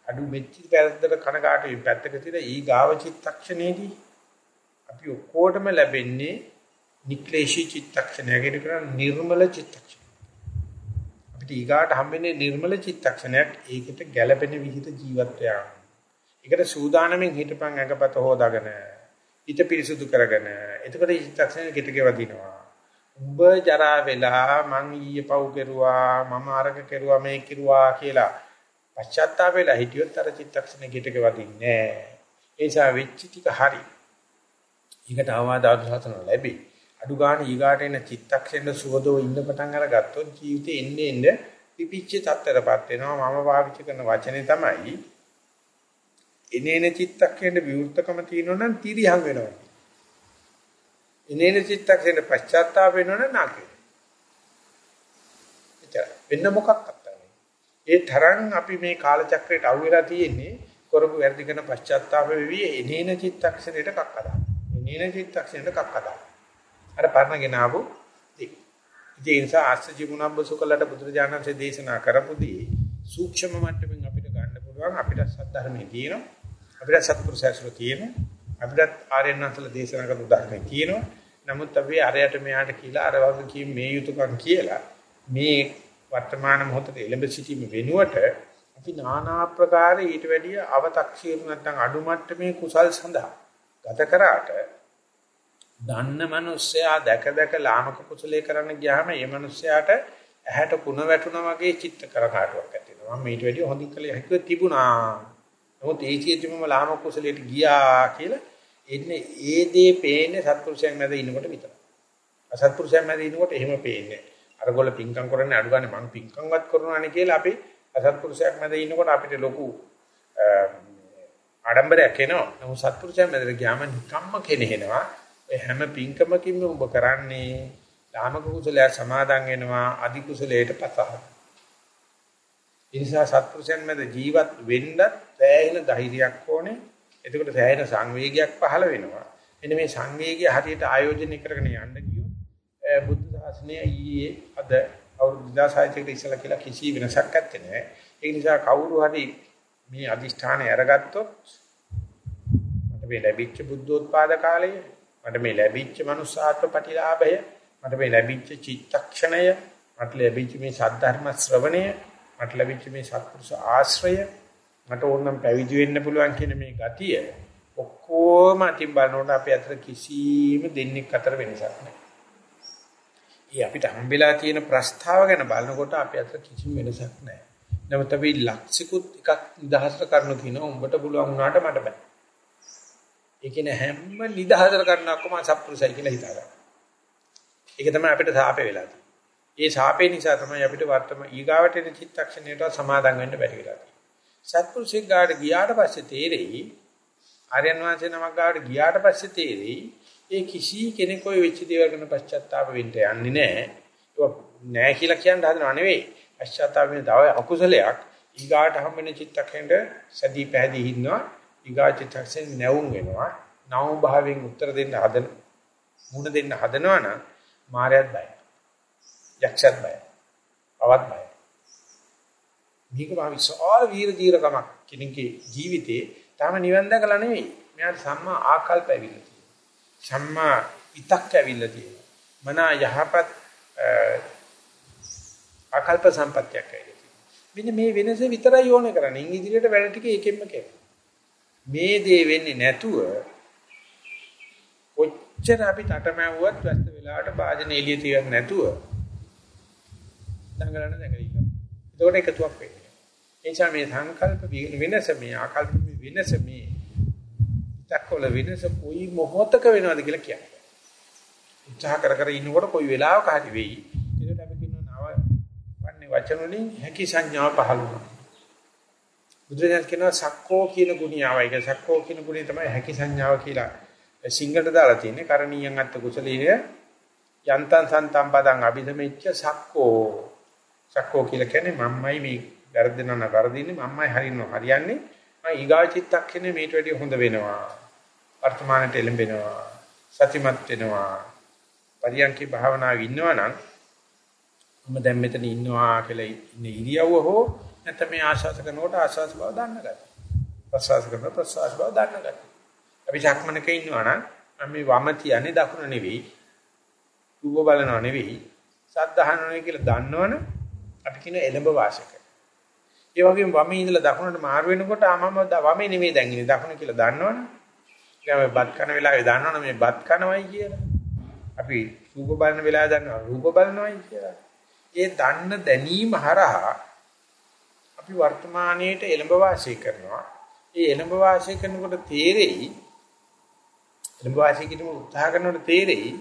අඩු මෙච්චි පැත්තට කනකාට පැත්තක තියලා ඊ ගාව චිත්තක්ෂණේදී අපි ඔක්කොටම ලැබෙන්නේ නික්ලේශී චිත්තක්ෂණයකට කරන නිර්මල චිත්තක්ෂණ අපිට ඊගාට හම්බෙන්නේ නිර්මල චිත්තක්ෂණයක්. ඒකට ගැළපෙන විදිහට ජීවත් වෙනවා ඒකට සූදානමින් හිටපන් අඟපත හොදාගෙන හිත පිරිසුදු කරගෙන. එතකොට චිත්තක්ෂණය ගෙටකව දිනවා. උඹ ජරා වෙලා මං ඊයේ පව් කෙරුවා මම අරක කෙරුවා මේ කෙරුවා කියලා පශ්චාත්තාප වෙලා හිටියොත් අර චිත්තක්ෂණ ගෙටක වදින්නේ ඒ නිසා වෙච්ච ටික හරි. ඊකට අවවාදාතු සතන ලැබි. අඩු ගන්න ඊගාට එන චිත්තක්ෂණ සුවදෝ ඉන්න පටන් අරගත්තොත් ජීවිතේ එන්නේ එන්නේ පිපිච්ච තත්ත්වයටපත් වෙනවා මම පාවිච්චි කරන වචනේ තමයි එනේන චිත්තක්ෂණ විවෘතකම තියෙනවා නම් තිරියම් වෙනවා. ඉනේන චිත්තක්ෂණ පශ්චාත්තාප වෙනවනම් නාකේ. එච්චර. වෙන්න මොකක්වත් ඒ තරම් අපි මේ කාලචක්‍රයට අහු වෙලා තියෙන්නේ කරපු වැරදි කරන පශ්චාත්තාප වෙවි එනේන චිත්තක්ෂණයට කක්කදා. එනේන චිත්තක්ෂණයට කක්කදා. අර පරණගෙන ආපු දේ. ඒ නිසා ආස්තජි මුනබ්බසුකලට බුදුරජාණන්සේ දේශනා කරපුදී සූක්ෂම මට්ටමින් අපිට ගන්න පුළුවන් අපිට සද්ධර්මයේ තියෙනවා. අපිට සත්පුරුෂයසුර තියෙනවා. අපිටත් ආර්යයන් වහන්සේලා දේශනා කරපු ධර්මයේ කියනවා. නමුත් අපි ආර්යයට මෙයාට කියලා අර වගේ කීම් මේ යුතුයකම් කියලා මේ වර්තමාන මොහොතේ එළඹ සිටීම වෙනුවට අපි নানা ආකාර ඊට වැඩිය අව탁ෂීරු නැත්නම් අඩු මට්ටමේ කුසල් සඳහා ගත කරාට දන්න මිනිස්සයා දැක දැක ලාමක කුසලයේ කරන්න ගියාම ඒ මිනිස්සයාට ඇහැට කුණ වැටුණා වගේ චිත්ත කරකාටුවක් ඇති වෙනවා. මම ඊට වැඩිය හොඳින් කළේ හැකිය තිබුණා. නමුත් ඒ චේතනම ලාමක කුසලයට ගියා කියලා එන්නේ ඒ දේ පේන්නේ සත්පුරුෂයන් මැද ඉන්නකොට විතරයි. අසත්පුරුෂයන් මැද ඉන්නකොට එහෙම පේන්නේ. අරගොල්ල පිංකම් කරන්නේ අඩු ගන්න මං පිංකම්වත් කරනවානේ කියලා අපි අසත්පුරුෂයෙක් මැද ඉන්නකොට අපිට ලොකු ආඩම්බරයක් එනවා. නමුත් සත්පුරුෂයන් මැදට ගියාම නිකම්ම කෙනෙහිනවා. ඒ හැම පිංකමකින්ම ඔබ කරන්නේ ලාමක කුසලය සමාදන් වෙනවා අධි කුසලයට පතහ. ඒ නිසා සත්පුරුෂයන් මැද ජීවත් වෙන්නත් සෑහෙන ධෛර්යයක් ඕනේ. එතකොට සෑහෙන සංවේගයක් පහළ වෙනවා. එන්න මේ සංවේගය හරියට ආයෝජනය කරගෙන යන්න ගියොත් බුද්ධ ශාසනය ඊයේ අද අවුරුදු 2600 කට ඉස්සලා කියලා කිසි වෙනසක් නැත්තේ නෑ. ඒ නිසා කවුරු හරි මේ අදිෂ්ඨානය අරගත්තොත් මට මේ ලැබිච්ච බුද්ධෝත්පාද කාලයේ මට මේ ලැබිච්ච මනුස්සාත්ව ප්‍රතිලාභය මට මේ ලැබිච්ච චිත්තක්ෂණය මට ලැබිච්ච මේ සද්ධර්ම ශ්‍රවණය මට ලැබිච්ච මේ සත්පුරුෂ ආශ්‍රය මට ඕනම් පැවිදි වෙන්න පුළුවන් කියන මේ ගතිය ඔක්කොම අතින් බලනකොට අපේ අතර කිසිම දෙන්නෙක් අතර වෙනසක් නැහැ. ඒ අපිට හම්බෙලා තියෙන ප්‍රස්තාව ගැන බලනකොට අපේ අතර කිසිම වෙනසක් නැහැ. නමුත් අපි ලක්ෂිකුත් එකක් නිදහසට කරනු කියනවා උඹට පුළුවන් වුණාට මට බෑ. ඒ කියන්නේ හැම නිදහසට කරනකොම සත්පුරුසයි කියලා හිතාගන්න. ඒක තමයි අපිට සාපේ වෙලා තියෙන්නේ. ඒ සාපේ නිසා තමයි අපිට වර්තම ඊගාවට එන චිත්තක්ෂණයට සමාදම් වෙන්න බැරි වෙලා තියෙන්නේ. සත්පුරුෂෙක් ගාඩ ගියාට පස්සේ තේරෙයි ආර්යයන් වහන්සේ නමක් ගාඩ ගියාට පස්සේ තේරෙයි ඒ කිසි කෙනෙක් ඔය වෙච්ච දේවල් ගැන පශ්චාත්තාප වෙන්න යන්නේ නැහැ. ඒක නෑ කියලා කියන්න හදනව නෙවෙයි. පශ්චාත්තාප වෙන තව අකුසලයක් ඊගාට හම්බෙන චිත්තක්ෂණයට සැදී පැහැදී ඉන්නවා. ඊගා චිත්තක්ෂණ නැවුම් වෙනවා. නවම් භාවයෙන් උත්තර දෙන්න හදන මුණ දෙන්න හදනවා නම් මායයත් බයයි. යක්ෂයත් බයයි. පවත් බයයි. මේක මහ විශාල වීර දීරකමක් කෙනෙක්ගේ ජීවිතේ තාම නිවන් දැකලා නෙවෙයි. මෙයාට සම්මා ආකල්ප ඇවිල්ලා තියෙනවා. සම්මා ඉතක් ඇවිල්ලා තියෙනවා. මනා යහපත් ආකල්ප සම්පත්‍යක් ඇවිල්ලා තියෙනවා. මෙන්න මේ වෙනස විතරයි ඕනේ කරන්නේ. ඉන් ඉදිරියට වැඩ ටික එකෙන්ම කරනවා. මේ දේ වෙන්නේ නැතුව කොච්චර අපි තටමැව්වත් වැස්ස වෙලාවට වාදන එළිය තියන්නේ නැතුව දඟලන දඟලිලා. ඒකට එකතුවක් වෙන්නේ. ඒ නිසා මේ සංකල්ප වෙනස මේ ආකල්ප වෙනස මේ ඉතක්වල වෙනස කොයි මොහොතක වෙනවද කියලා කියන්නේ. උත්සාහ කර කර ඉන්නකොට කොයි වෙලාවක හරි වෙයි. ඒකට අපි කියනවා නව වන්නේ වචන වලින් හැකි සංඥාව පහළ වෙනවා. බුදුරජාණන් කියනවා සක්කෝ කියන ගුණියාවයි. ඒක සක්කෝ කියන ගුණය තමයි හැකි සංඥාව කියලා සිංහලට දාලා තියෙන්නේ. කරණීයන් අත්ත කුසලීය යන්තං සන්තම් පදං අභිධමෙච්ච සක්කෝ. සක්කෝ කියලා කියන්නේ මම්මයි මේ වැරදෙනා නරදින්නේ මම්මයි හරිනවා හරියන්නේ. මම ඊගා චිත්තක්ෂණේ මේට වැඩිය හොඳ වෙනවා. වර්තමානට එළඹෙනවා. සතිමත් වෙනවා. පරියන්කේ භාවනාවේ ඉන්නවා නම් මම දැන් මෙතන ඉන්නවා කියලා ඉන්නේ ඉරියව්ව හෝ නැත්නම් මේ ආශාස කරනකොට ආශාස බව දන්න ගන්න. ප්‍රසවාස කරන ප්‍රසවාස බව දන්න ගන්න. අපි සක්මනක ඉන්නවා නම් මම මේ වම තියන්නේ දකුණ නෙවෙයි. රූප බලනවා නෙවෙයි. සද්ධාහනනේ කියලා දන්නවනේ අපි කියන එළඹ වාසක. ඒ වගේම වමේ ඉඳලා දකුණට මාරු වෙනකොට ආමම වමේ නෙවෙයි දැන් ඉන්නේ දකුණ කියලා දන්නවනේ. ඊට බත් කන වෙලාවේ දන්නවනේ මේ බත් කනවයි කියලා. අපි රූප බලන වෙලාව දන්නවා රූප බලනවයි කියලා. ඒ දන්න දැනීම හරහා අපි වර්තමානයේට එළඹ වාසය කරනවා. ඒ එළඹ වාසය කරනකොට තේරෙයි එළඹ වාසය කිරීම උත්සාහ කරනකොට තේරෙයි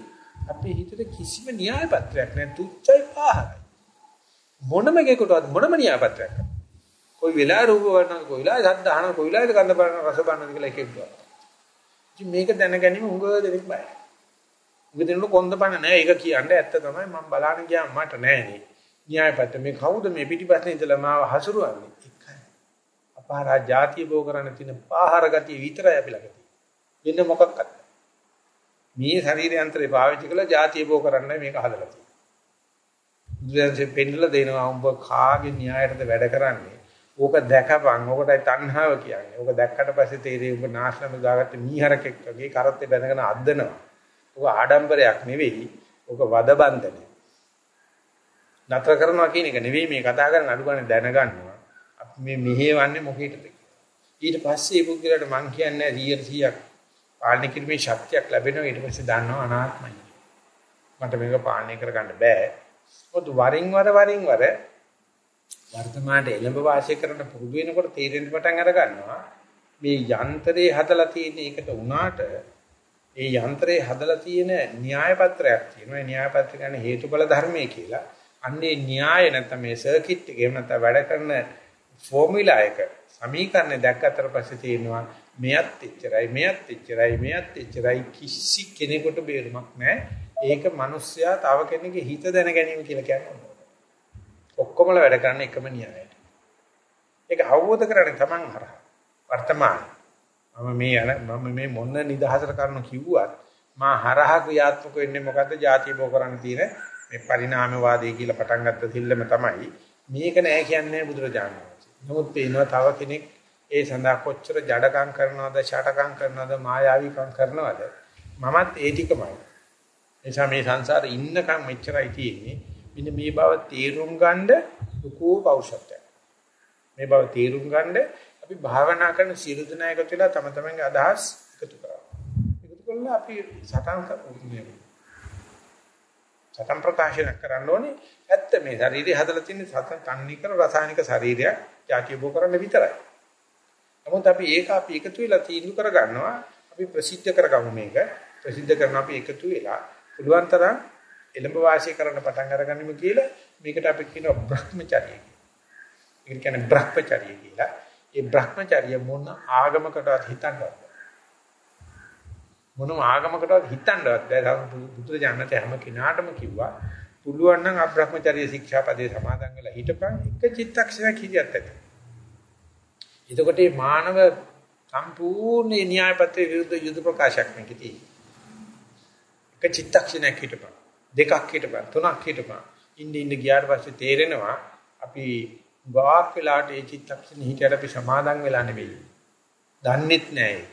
අපේ හිතේ කිසිම න්‍යාය පත්‍රයක් නැහැ තුච්චයි පහරයි. මොනම කෙනෙකුටවත් මොනම න්‍යාය පත්‍රයක් නැහැ. කොයි වෙලාව රූප වර්ණන කොයි වෙලාව ශබ්ද අහන කොයි වෙලාවද ගන්ධ බලන රස බලන කියලා එකෙක් දුවා. ඉතින් මේක දැනගැනීම උඟ දෙනෙක් බයයි. උඟ දෙනුන කොන්දපණ නැහැ ඒක කියන්නේ ඇත්ත තමයි මම බලන්න ගියාම මට නෑනේ. න්‍යායපත්‍ය මේ කවුද මේ පිටිපස්සේ ඉඳලා මාව හසුරුවන්නේ? එකයි. අපාරා જાතිය බෝ කරන්න තියෙන පාහර ගතිය විතරයි අපි ළඟ තියෙන්නේ. වෙන මොකක්වත් මේ ශරීරය අන්තරේ පාවිච්චි කළා જાතිය බෝ කරන්න මේක හදලා තියෙන්නේ. බුදුරජාණන් පෙන්නලා දෙනවා උඹ කාගේ න්‍යායයටද වැඩ කරන්නේ? ඕක දැකපන්. ඕකටයි තණ්හාව කියන්නේ. ඕක දැක්කට පස්සේ තේරෙයි ඔබ නාශනම දාගත්ත මීහරකෙක් වගේ කරත්තේ බැඳගෙන අද්දනවා. ඕක ආඩම්බරයක් නෙවෙයි. ඕක වදබන්ධනය. නතර කරනවා කියන එක නෙවෙයි මේ කතා කරන්නේ අඩු ගන්න දැනගන්නවා. අපි මේ මෙහෙවන්නේ මොකේද ඊට පස්සේ මේ පුද්ගලයාට මං කියන්නේ 100ක් පාලනය කිරීමේ ශක්තියක් ලැබෙනවා ඊට පස්සේ දන්නවා අනාත්මයි. මට මේක පාලනය කරගන්න බෑ. මොකද වරින් වර වරින් වර වර්තමානයේ එළඹ වාසය කරන පුරුදු වෙනකොට තේරෙන්න පටන් අර ගන්නවා මේ යන්ත්‍රේ හදලා තියෙන එකට උනාට ඒ යන්ත්‍රේ හදලා තියෙන න්‍යාය පත්‍රයක් තියෙනවා. න්‍යාය පත්‍රය කියන්නේ හේතුඵල ධර්මයේ කියලා. අන්නේ න්‍යාය නැත්නම් මේ සර්කිට් එක එහෙම නැත්නම් වැඩ කරන ෆෝමියුලා එක සමීකරණ දැක්කට පස්සේ තියෙනවා මෙයත් එච්චරයි මෙයත් එච්චරයි මෙයත් එච්චරයි කිසි කෙනෙකුට බේරුමක් නැහැ. ඒක මිනිස්සයා තව කෙනෙකුගේ හිත දැන ගැනීම කියලා කියන්නේ. ඔක්කොමල වැඩ කරන්නේ එකම න්‍යායයට. ඒක අවබෝධ කරගන්න තමන් හරහා. වර්තමාන මම මේ යන මම මේ මොන නිදහසට කරනු කිව්වත් මා හරහා ක්‍රියාත්මක වෙන්නේ මොකද්ද? ಜಾති බෝ කරන්න තියෙන මේ පරිණාමවාදී කියලා පටන් ගත්ත සිල්ලම තමයි. මේක නෑ කියන්නේ බුදුරජාණන් වහන්සේ. නමුත් පේනවා තව කෙනෙක් ඒ සඳහා කොච්චර ජඩකම් කරනවද, ෂටකම් කරනවද, මායාවිකම් කරනවද? මමත් ඒ ටිකමයි. එනිසා මේ සංසාරේ ඉන්නකම් මෙච්චරයි තියෙන්නේ. මෙන්න මේ බව තේරුම් ගන්න ලකෝ පෞෂත්වයක්. මේ බව තේරුම් ගන්න අපි භාවනා කරන සියලු දෙනා එකතු වෙලා තම තමන්ගේ අදහස් එකතු කරනවා. එකතු කරලා අපි සටන් කරන්නේ. සටන් ප්‍රකාශන කරන්න ඕනේ ඇත්ත මේ ශරීරය හදලා තියෙන සතන් තන්නේ කර රසායනික ශරීරයක් යාටි බෝ කරන්න විතරයි. නමුත් අපි ඒක අපි එකතු වෙලා තීන්දුව කරගන්නවා අපි ප්‍රසිද්ධ කරගමු මේක. ප්‍රසිද්ධ කරන අපි එකතු වෙලා පුළුවන් තරම් එළඹ වාසය කරන්න පටන් අරගනිමු කියලා මේකට අපි කියනවා Brahmacharya. ඒක කියන්නේ Brahmacharya කියලා. ඒ Brahmacharya මොන ආගමකටවත් හිතන්නවත් මොන ආගමකටවත් හිතන්නවත් බෑ. බුදුරජාණන් හැම කෙනාටම කිව්වා පුළුවන් නම් අබ්‍රහ්මචර්ය ශික්ෂාපදේ සමාදන් වෙලා හිටපන් එක චිත්තක්ෂණයක් හිටියත් ඇති. එතකොට මේ මානව සම්පූර්ණ න්‍යාය පත්‍රයේ විරුද්ධ යුද ප්‍රකාශයක් මේකදී. එක චිත්තක්ෂණයක් හිටපන්. දෙකක් හිටපන්. තුනක් හිටපන්. ඉන්න ඉන්න ගියාට පස්සේ තේරෙනවා අපි වාක් වෙලාට ඒ චිත්තක්ෂණ හිටියට අපි සමාදන් වෙලා නෙවෙයි. දන්නෙත් නෑ ඒක.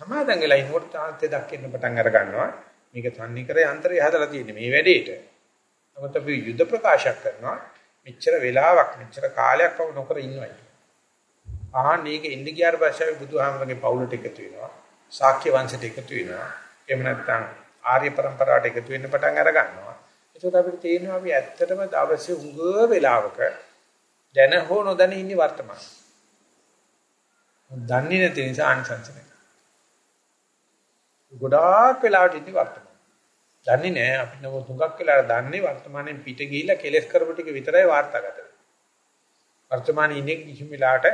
සමාදන් වෙලා ඉන්නකොට තාත්තේ දක්කෙන්න පටන් අර ගන්නවා. මේක තන්නේ කර යන්ත්‍රය හදලා තියෙන්නේ මේ වැඩේට. නමුත් අපි යුද ප්‍රකාශයක් කරනවා මෙච්චර වෙලාවක් මෙච්චර කාලයක් වව නොකර ඉන්නවයි. ආහන් මේක ඉන්න ගියාට පස්සේ අපි බුදුහාමරගේ පවුලට එකතු වෙනවා. ශාක්‍ය වංශයට එකතු වෙනවා. එහෙම නැත්නම් ආර්ය પરම්පරාවට එකතු වෙන්න පටන් අර ගන්නවා. ඒකත් අපිට තේරෙනවා අපි ඇත්තටම දවසේ උඟ වේලාවක දැන හෝ නොදැන ඉන්නේ වර්තමාන. දන්නේ නැති නිසා ආනිසංසන. ගොඩාක් වෙලාවට ඉන්නේ වර්තමාන. දන්නේ නැහැ අපි නම තුඟක් වෙලාට දන්නේ වර්තමානයෙන් පිට ගිහිලා කෙලස් කරපු ටික විතරයි වාර්තාගත වෙන්නේ. වර්තමානයේ ඉන්නේ කිසිම වෙලාවට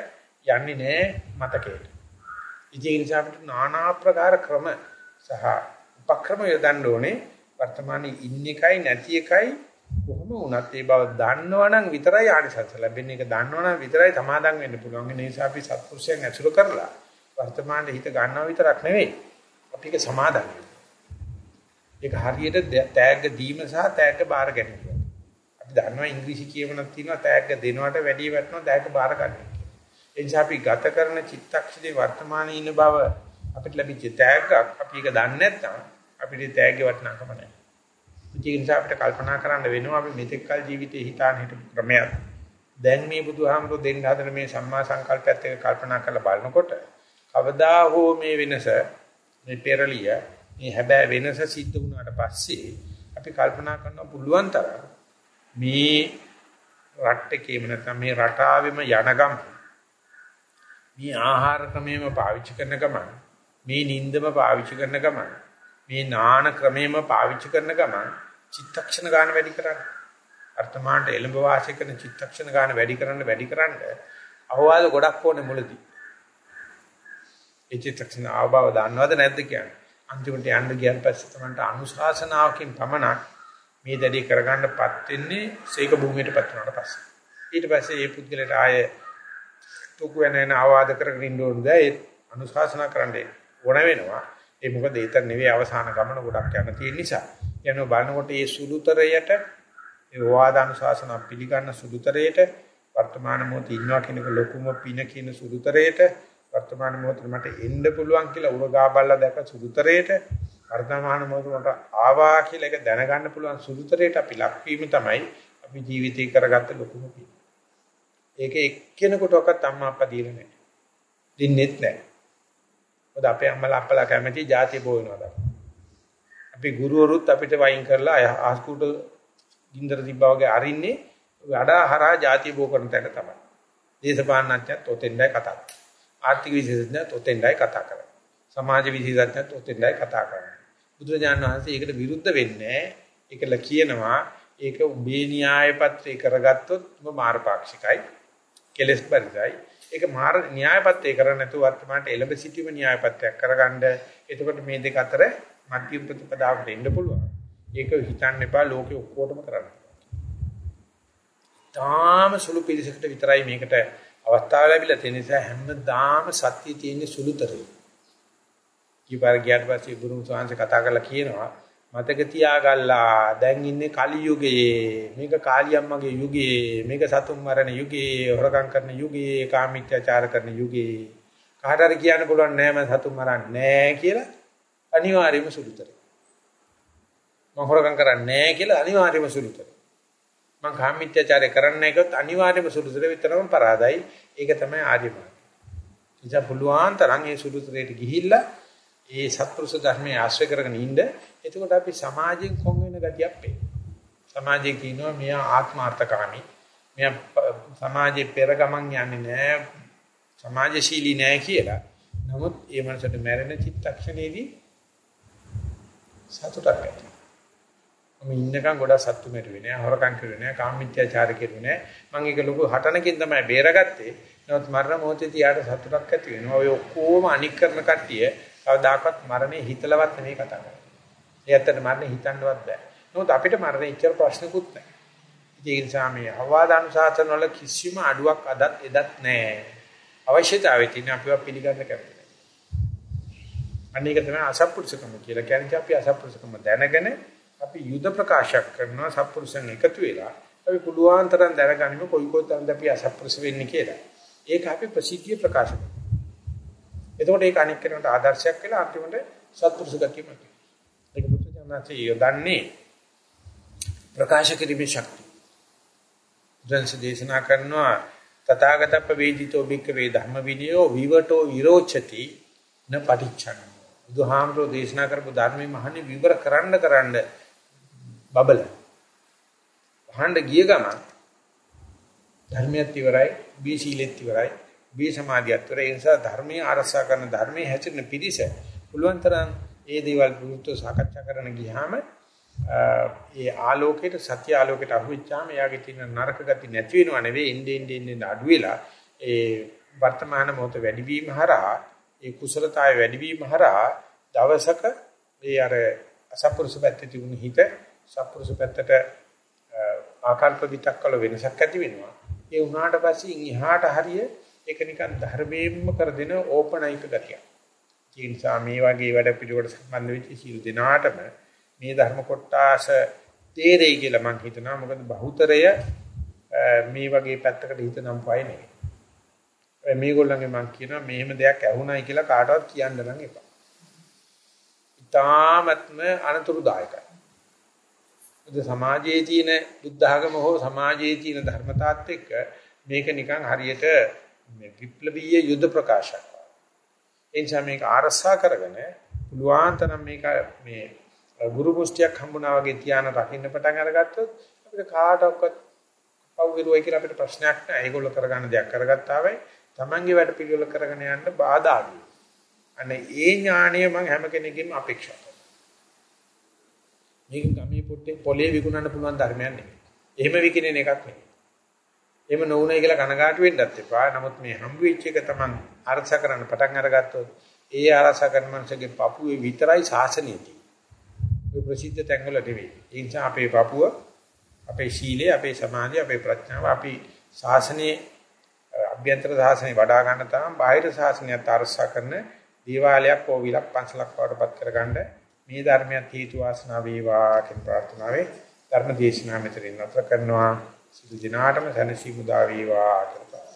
යන්නේ නැහැ මතකයට. ඉතින් ඒ නිසා අපිට নানা ආකාර ක්‍රම සහ උපක්‍රම යොදන්න ඕනේ වර්තමානයේ ඉන්න එකයි නැති එකයි කොහොම වුණත් ඒ බව දන්නවනම් විතරයි ආනිසංස ලැබෙන්නේ. ඒක දන්නවනම් විතරයි සමාදම් වෙන්න පුළුවන්. ඒ නිසා අපි සත්පුරුෂයන් ඇසුරු කරලා වර්තමානයේ හිත ගන්නවා විතරක් නෙවෙයි. අපි ඒක සමාදම් වෙනවා. ඒක හරියට තෑග්ග දීම සහ තෑග්ග බාර ගැනීම. අපි දන්නවා ඉංග්‍රීසි කියවනක් තියෙනවා තෑග්ග දෙනවට වැඩි වැටෙනවා තෑග්ග බාර ගන්න. ඒ නිසා අපි ගත කරන චිත්තක්ෂණේ වර්තමානයේ ඉන්න බව අපිට ලැබිච්ච තෑග්ගක් අපි ඒක දන්නේ නැත්නම් අපිට තෑග්ගේ වටිනාකම නැහැ. ඒ නිසා අපිට කල්පනා කරන්න වෙනවා අපි මෙතෙක් කල ජීවිතේ හිතාන හිටපු ක්‍රමයක්. දැන් මේ බුදුහාමුදුරු දෙන්න හදන මේ සම්මා සංකල්පයත් එක්ක කල්පනා කරලා බලනකොට කවදා හෝ මේ වෙනස මේ පෙරලිය මේ හැබැයි වෙනස සිද්ධ වුණාට පස්සේ අපි කල්පනා කරන්න පුළුවන් තරම් මේ රට්ටකේම නැත්නම් මේ රටාවෙම යනගම් මේ ආහාර ක්‍රමෙම පාවිච්චි කරන ගමන් මේ නිින්දම පාවිච්චි කරන ගමන් මේ නාන ක්‍රමෙම පාවිච්චි කරන ගමන් චිත්තක්ෂණ ගන්න වැඩි කරන්න අර්ථමාන්ට එළඹ වාසය කරන චිත්තක්ෂණ ගන්න වැඩි කරන්න වැඩි කරන්න අවවාද ගොඩක් ඕනේ මුලදී ඒ චිත්තක්ෂණ ආවව දන්නවද නැද්ද කියන්නේ අන්තිමට යන්න ගියන් පස්සේ තමයි අනුශාසනාවකින් පමණක් මේ දැඩි කරගන්නපත් වෙන්නේ සීක භූමියටපත් වුණාට පස්සේ. ඊට පස්සේ මේ පුද්ගලයාට ආයේ තුක වෙනන ආවාද කරගෙන ඉන්න ඕනද ඒ අනුශාසනා කරන්නේ ඕන වෙනවා. ඒ මොකද ඒතර නෙවෙයි අවසාන ගමන ගොඩක් යන තියෙන නිසා. යනවා බලනකොට මේ සුළුතරයට ඒ වාද අනුශාසනා පිළිගන්න සුළුතරයට වර්තමාන මොහොතේ ඉන්නවා කියනක ලොකුම පින කියන සුළුතරයට වර්තමාන මොහොතේ මට එන්න පුළුවන් කියලා උරගා බල්ලා දැක සුදුතරේට වර්තමාන මොහොතේ මට ආවා කියලා ඒක දැනගන්න පුළුවන් සුදුතරේට අපි ලක්වීම තමයි අපි ජීවිතේ කරගත්ත ලොකුම පින්. ඒක එක්කෙනෙකුටවත් අම්මා අප්පා දීලා නැහැ. දෙන්නෙත් නැහැ. මොකද අපේ අම්මලා අප්පලා කැමති ಜಾති බෝ වෙනවා අපි ගුරුවරුත් අපිට වයින් කරලා ආස්කුට ගින්දර තිබ්බා වගේ අරින්නේ වඩා හරහා ಜಾති බෝ කරන තැන තමයි. දේශපාලනඥයත් ඔතෙන්දයි කතා කරන්නේ. ආර්ථික විශේෂඥයත් ඔතෙන්ඩයි කතා කරන්නේ. සමාජ විශේෂඥයත් ඔතෙන්ඩයි කතා කරන්නේ. බුදුරජාණන් වහන්සේ ඒකට විරුද්ධ වෙන්නේ ඒකල කියනවා ඒක උඹේ න්‍යාය පත්‍රය කරගත්තොත් උඹ මාර්ගපාක්ෂිකයි. කෙලස් පරිසයි. ඒක මාර් න්‍යාය පත්‍රය කරන්නේ නැතුව වර්තමානට එළඹ සිටීම න්‍යාය පත්‍රයක් කරගන්න. එතකොට මේ දෙක අතර මධ්‍යම ප්‍රතිපදාවට එන්න පුළුවන්. ඒක හිතන්න එපා ලෝකෙ ඔක්කොටම කරන්න. තාම සුළු පිළිසකට විතරයි මේකට අවස්ථාව ලැබිලා තියෙන නිසා හැමදාම සත්‍ය තියෙන සුළුතරේ. ඊපාර ගියාට පස්සේ ගුරුන් සාංශ කතා කරලා කියනවා මතක තියාගල්ලා දැන් ඉන්නේ කලි යුගයේ මේක කාලියම්මගේ යුගයේ මේක සතුන් මරණ යුගයේ හොරකම් කරන යුගයේ කාමීත්‍යාචාර කරන යුගයේ කාට හරි කියන්න පුළුවන් නෑ මම සතුන් මරන්නේ නෑ කියලා අනිවාර්යයෙන්ම සුළුතරයි. මම හොරකම් කරන්නේ නැහැ කියලා අනිවාර්යයෙන්ම සුළුතරයි. මම කාමීත්‍යචාරය කරන්නේ නැහැ කිව්වොත් අනිවාර්යයෙන්ම සුළුතර විතරම පරාදයි. ඒක තමයි ආර්ය මාර්ගය. ඉතින් පුළුවන් තරම් මේ සුළුතරයට ගිහිල්ලා ඒ සත්පුරුෂ ධර්මයේ ආශ්‍රය කරගෙන ඉන්න. එතකොට අපි සමාජයෙන් කොන් වෙන ගතියක් පේ. සමාජයේ කියනවා මෙයා ආත්මාර්ථකාමී. මෙයා සමාජයේ පෙර ගමන් යන්නේ නැහැ. සමාජශීලී නැහැ කියලා. නමුත් ඒ මනසට මැරෙන චිත්තක්ෂණයේදී සතුටක් ඇති. මම ඉන්නකම් ගොඩක් සතුටු මෙරුවේ නෑ, හොරකම් කරුවේ නෑ, කාමමිත්‍යාචාර කරුවේ නෑ. මම ඒක ලොකු හටනකින් තමයි බේරගත්තේ. නමුත් මරණ මොහොතේදී යාට සතුටක් ඇති වෙනවා. ඔය ඔක්කොම අනික් කරන කට්ටිය කවදාකවත් මරණය හිතලවත් නෙමෙයි කතා කරන්නේ. ඒ ඇත්තට මරණය හිතන්නවත් බෑ. නමුත් අපිට මරණය ඉච්චර ප්‍රශ්නකුත් නැහැ. ඒ නිසා මේ අවවාදානුශාසන වල කිසිම අඩුවක් අදත් එදත් නැහැ. අවශ්‍යතාවය තියෙන අපිව පිළිගන්න කැමති නැහැ. අනේක තමයි අසත්පුරුෂකම කියලා කියන්නේ අපි අසත්පුරුෂකම දැනගෙන අපි යුද ප්‍රකාශයක් කරනවා සත්පුරුෂයන් එකතු වෙලා අපි පුළුවන් තරම් දැනගනිමු කොයි කොතනද අපි අසත්පුරුෂ වෙන්නේ කියලා. ඒක අපි ප්‍රසිද්ධිය ප්‍රකාශ කරනවා. එතකොට ඒක අනික් කෙනෙකුට ආදර්ශයක් වෙලා අන්තිමට සත්පුරුෂ ගතියම තියෙනවා. ඒක බුද්ධ ඥානසේ යොදන්නේ ප්‍රකාශ කිරීමේ ශක්තිය. දැන්ස දේශනා කරනවා තථාගතප්ප වේදිතෝ භික්ඛවේ ධම්ම විනයෝ විවටෝ විරෝචති න පටිච්චන. බුදුහාමරෝ දේශනා කරපු ධර්මයේ මහන්නේ විවර කරන්න කරන්න බබල. වහන්න ගිය ගමන් ධර්මයත් ඉවරයි, බී සීලෙත් ඉවරයි, බී සමාධියත් ඉවරයි. ඒ නිසා ධර්මයේ ආරසා කරන ධර්මයේ හැසිරෙන පිරිස පුළුවන් තරම් ඒ දේවල් විරුද්ධව සාකච්ඡා කරන ගියාම ඒ ආලෝකයට සත්‍ය ආලෝකයට අහුවෙච්චාම එයාගේ තියෙන නරක ගති නැති වෙනව නෙවෙයි ඉන්නේ ඉන්නේ අඩු වෙලා ඒ වර්තමාන මොහොත වැඩි වීම හරහා ඒ කුසලතාවය වැඩි වීම හරහා දවසක ඒ අර අසපුරුෂ පැත්තේ තිබුණු හිත සපුරුෂ පැත්තට ආකල්ප විතක්කල වෙනසක් ඇති වෙනවා ඒ වුණාට පස්සේ ඉහාට හරිය ඒක නිකන් ධර්මයෙන්ම කර දෙන ඕපනයික ගතියක් ඒ නිසා මේ වගේ වැඩ පිළිවෙලට සම්බන්ධ වෙච්ච සියලු දෙනාටම මේ ධර්ම කොටාස තේරෙයි කියලා මම හිතනවා. මොකද බහුතරය මේ වගේ පැත්තකට හිත නම් පයි නෙවෙයි. මේගොල්ලන්ගේ මම කියනවා මෙහෙම දෙයක් ඇහුණයි කියලා කාටවත් කියන්න නම් එපා. ඊ타මත්ම අනතුරුදායකයි. බුද්ධ සමාජයේ තියෙන බුද්ධ ආගම හෝ සමාජයේ තියෙන ධර්මතාවත් එක්ක මේක නිකන් හරියට විප්ලවීය යුද්ධ ප්‍රකාශයක්. එනිසා මේක ආරසා කරගෙන පුළුවන් තරම් මේක මේ ගුරු මුස්තියක් හම්බුනා වගේ තියාන රකින්න පටන් අරගත්තොත් අපිට කාටවත් පව්විරුවයි කියලා අපිට ප්‍රශ්නයක් නැහැ. ඒගොල්ලෝ කරගන්න දෙයක් කරගත්තා වෙයි. Tamange වැඩ පිළිවෙල කරගෙන යන්න බාධා අඩුයි. අනේ ඒ ඥාණය මම හැම කෙනෙකුගේම අපේක්ෂා කරනවා. මේක ගමේ පොට්ටේ පොලේ විකුණන්න පුළුවන් ධර්මයක් නෙමෙයි. එහෙම විකිනෙන එකක් නෙමෙයි. එහෙම නොවුනයි කියලා කනගාටු වෙන්නත් එපා. නමුත් මේ හම්බ වෙච්ච එක Taman අරස කරන්න පටන් අරගත්තොත් ඒ ආරස කරන මනසගේ පපුවේ විතරයි සාසනීයදී. ඔය ප්‍රසිද්ධ තැන්වල නෙවෙයි. ඒ නිසා අපේ පපුව අපේ ශීලය, අපේ සමාධිය, අපේ ප්‍රඥාව, අපි ශාසනයේ අභ්‍යන්තර ශාසනය වඩා ගන්න තරම් බාහිර ශාසනයත් අරසා කරන දේවාලයක් ඕවිලක් පන්සලක් වඩපත් කරගන්න මේ ධර්මයන් හේතු වාසනා වේවා කියන ප්‍රාර්ථනාවේ ධර්ම දේශනාව මෙතනින් නතර කරනවා සිදු දිනාටම සැනසීම උදා වේවා කියලා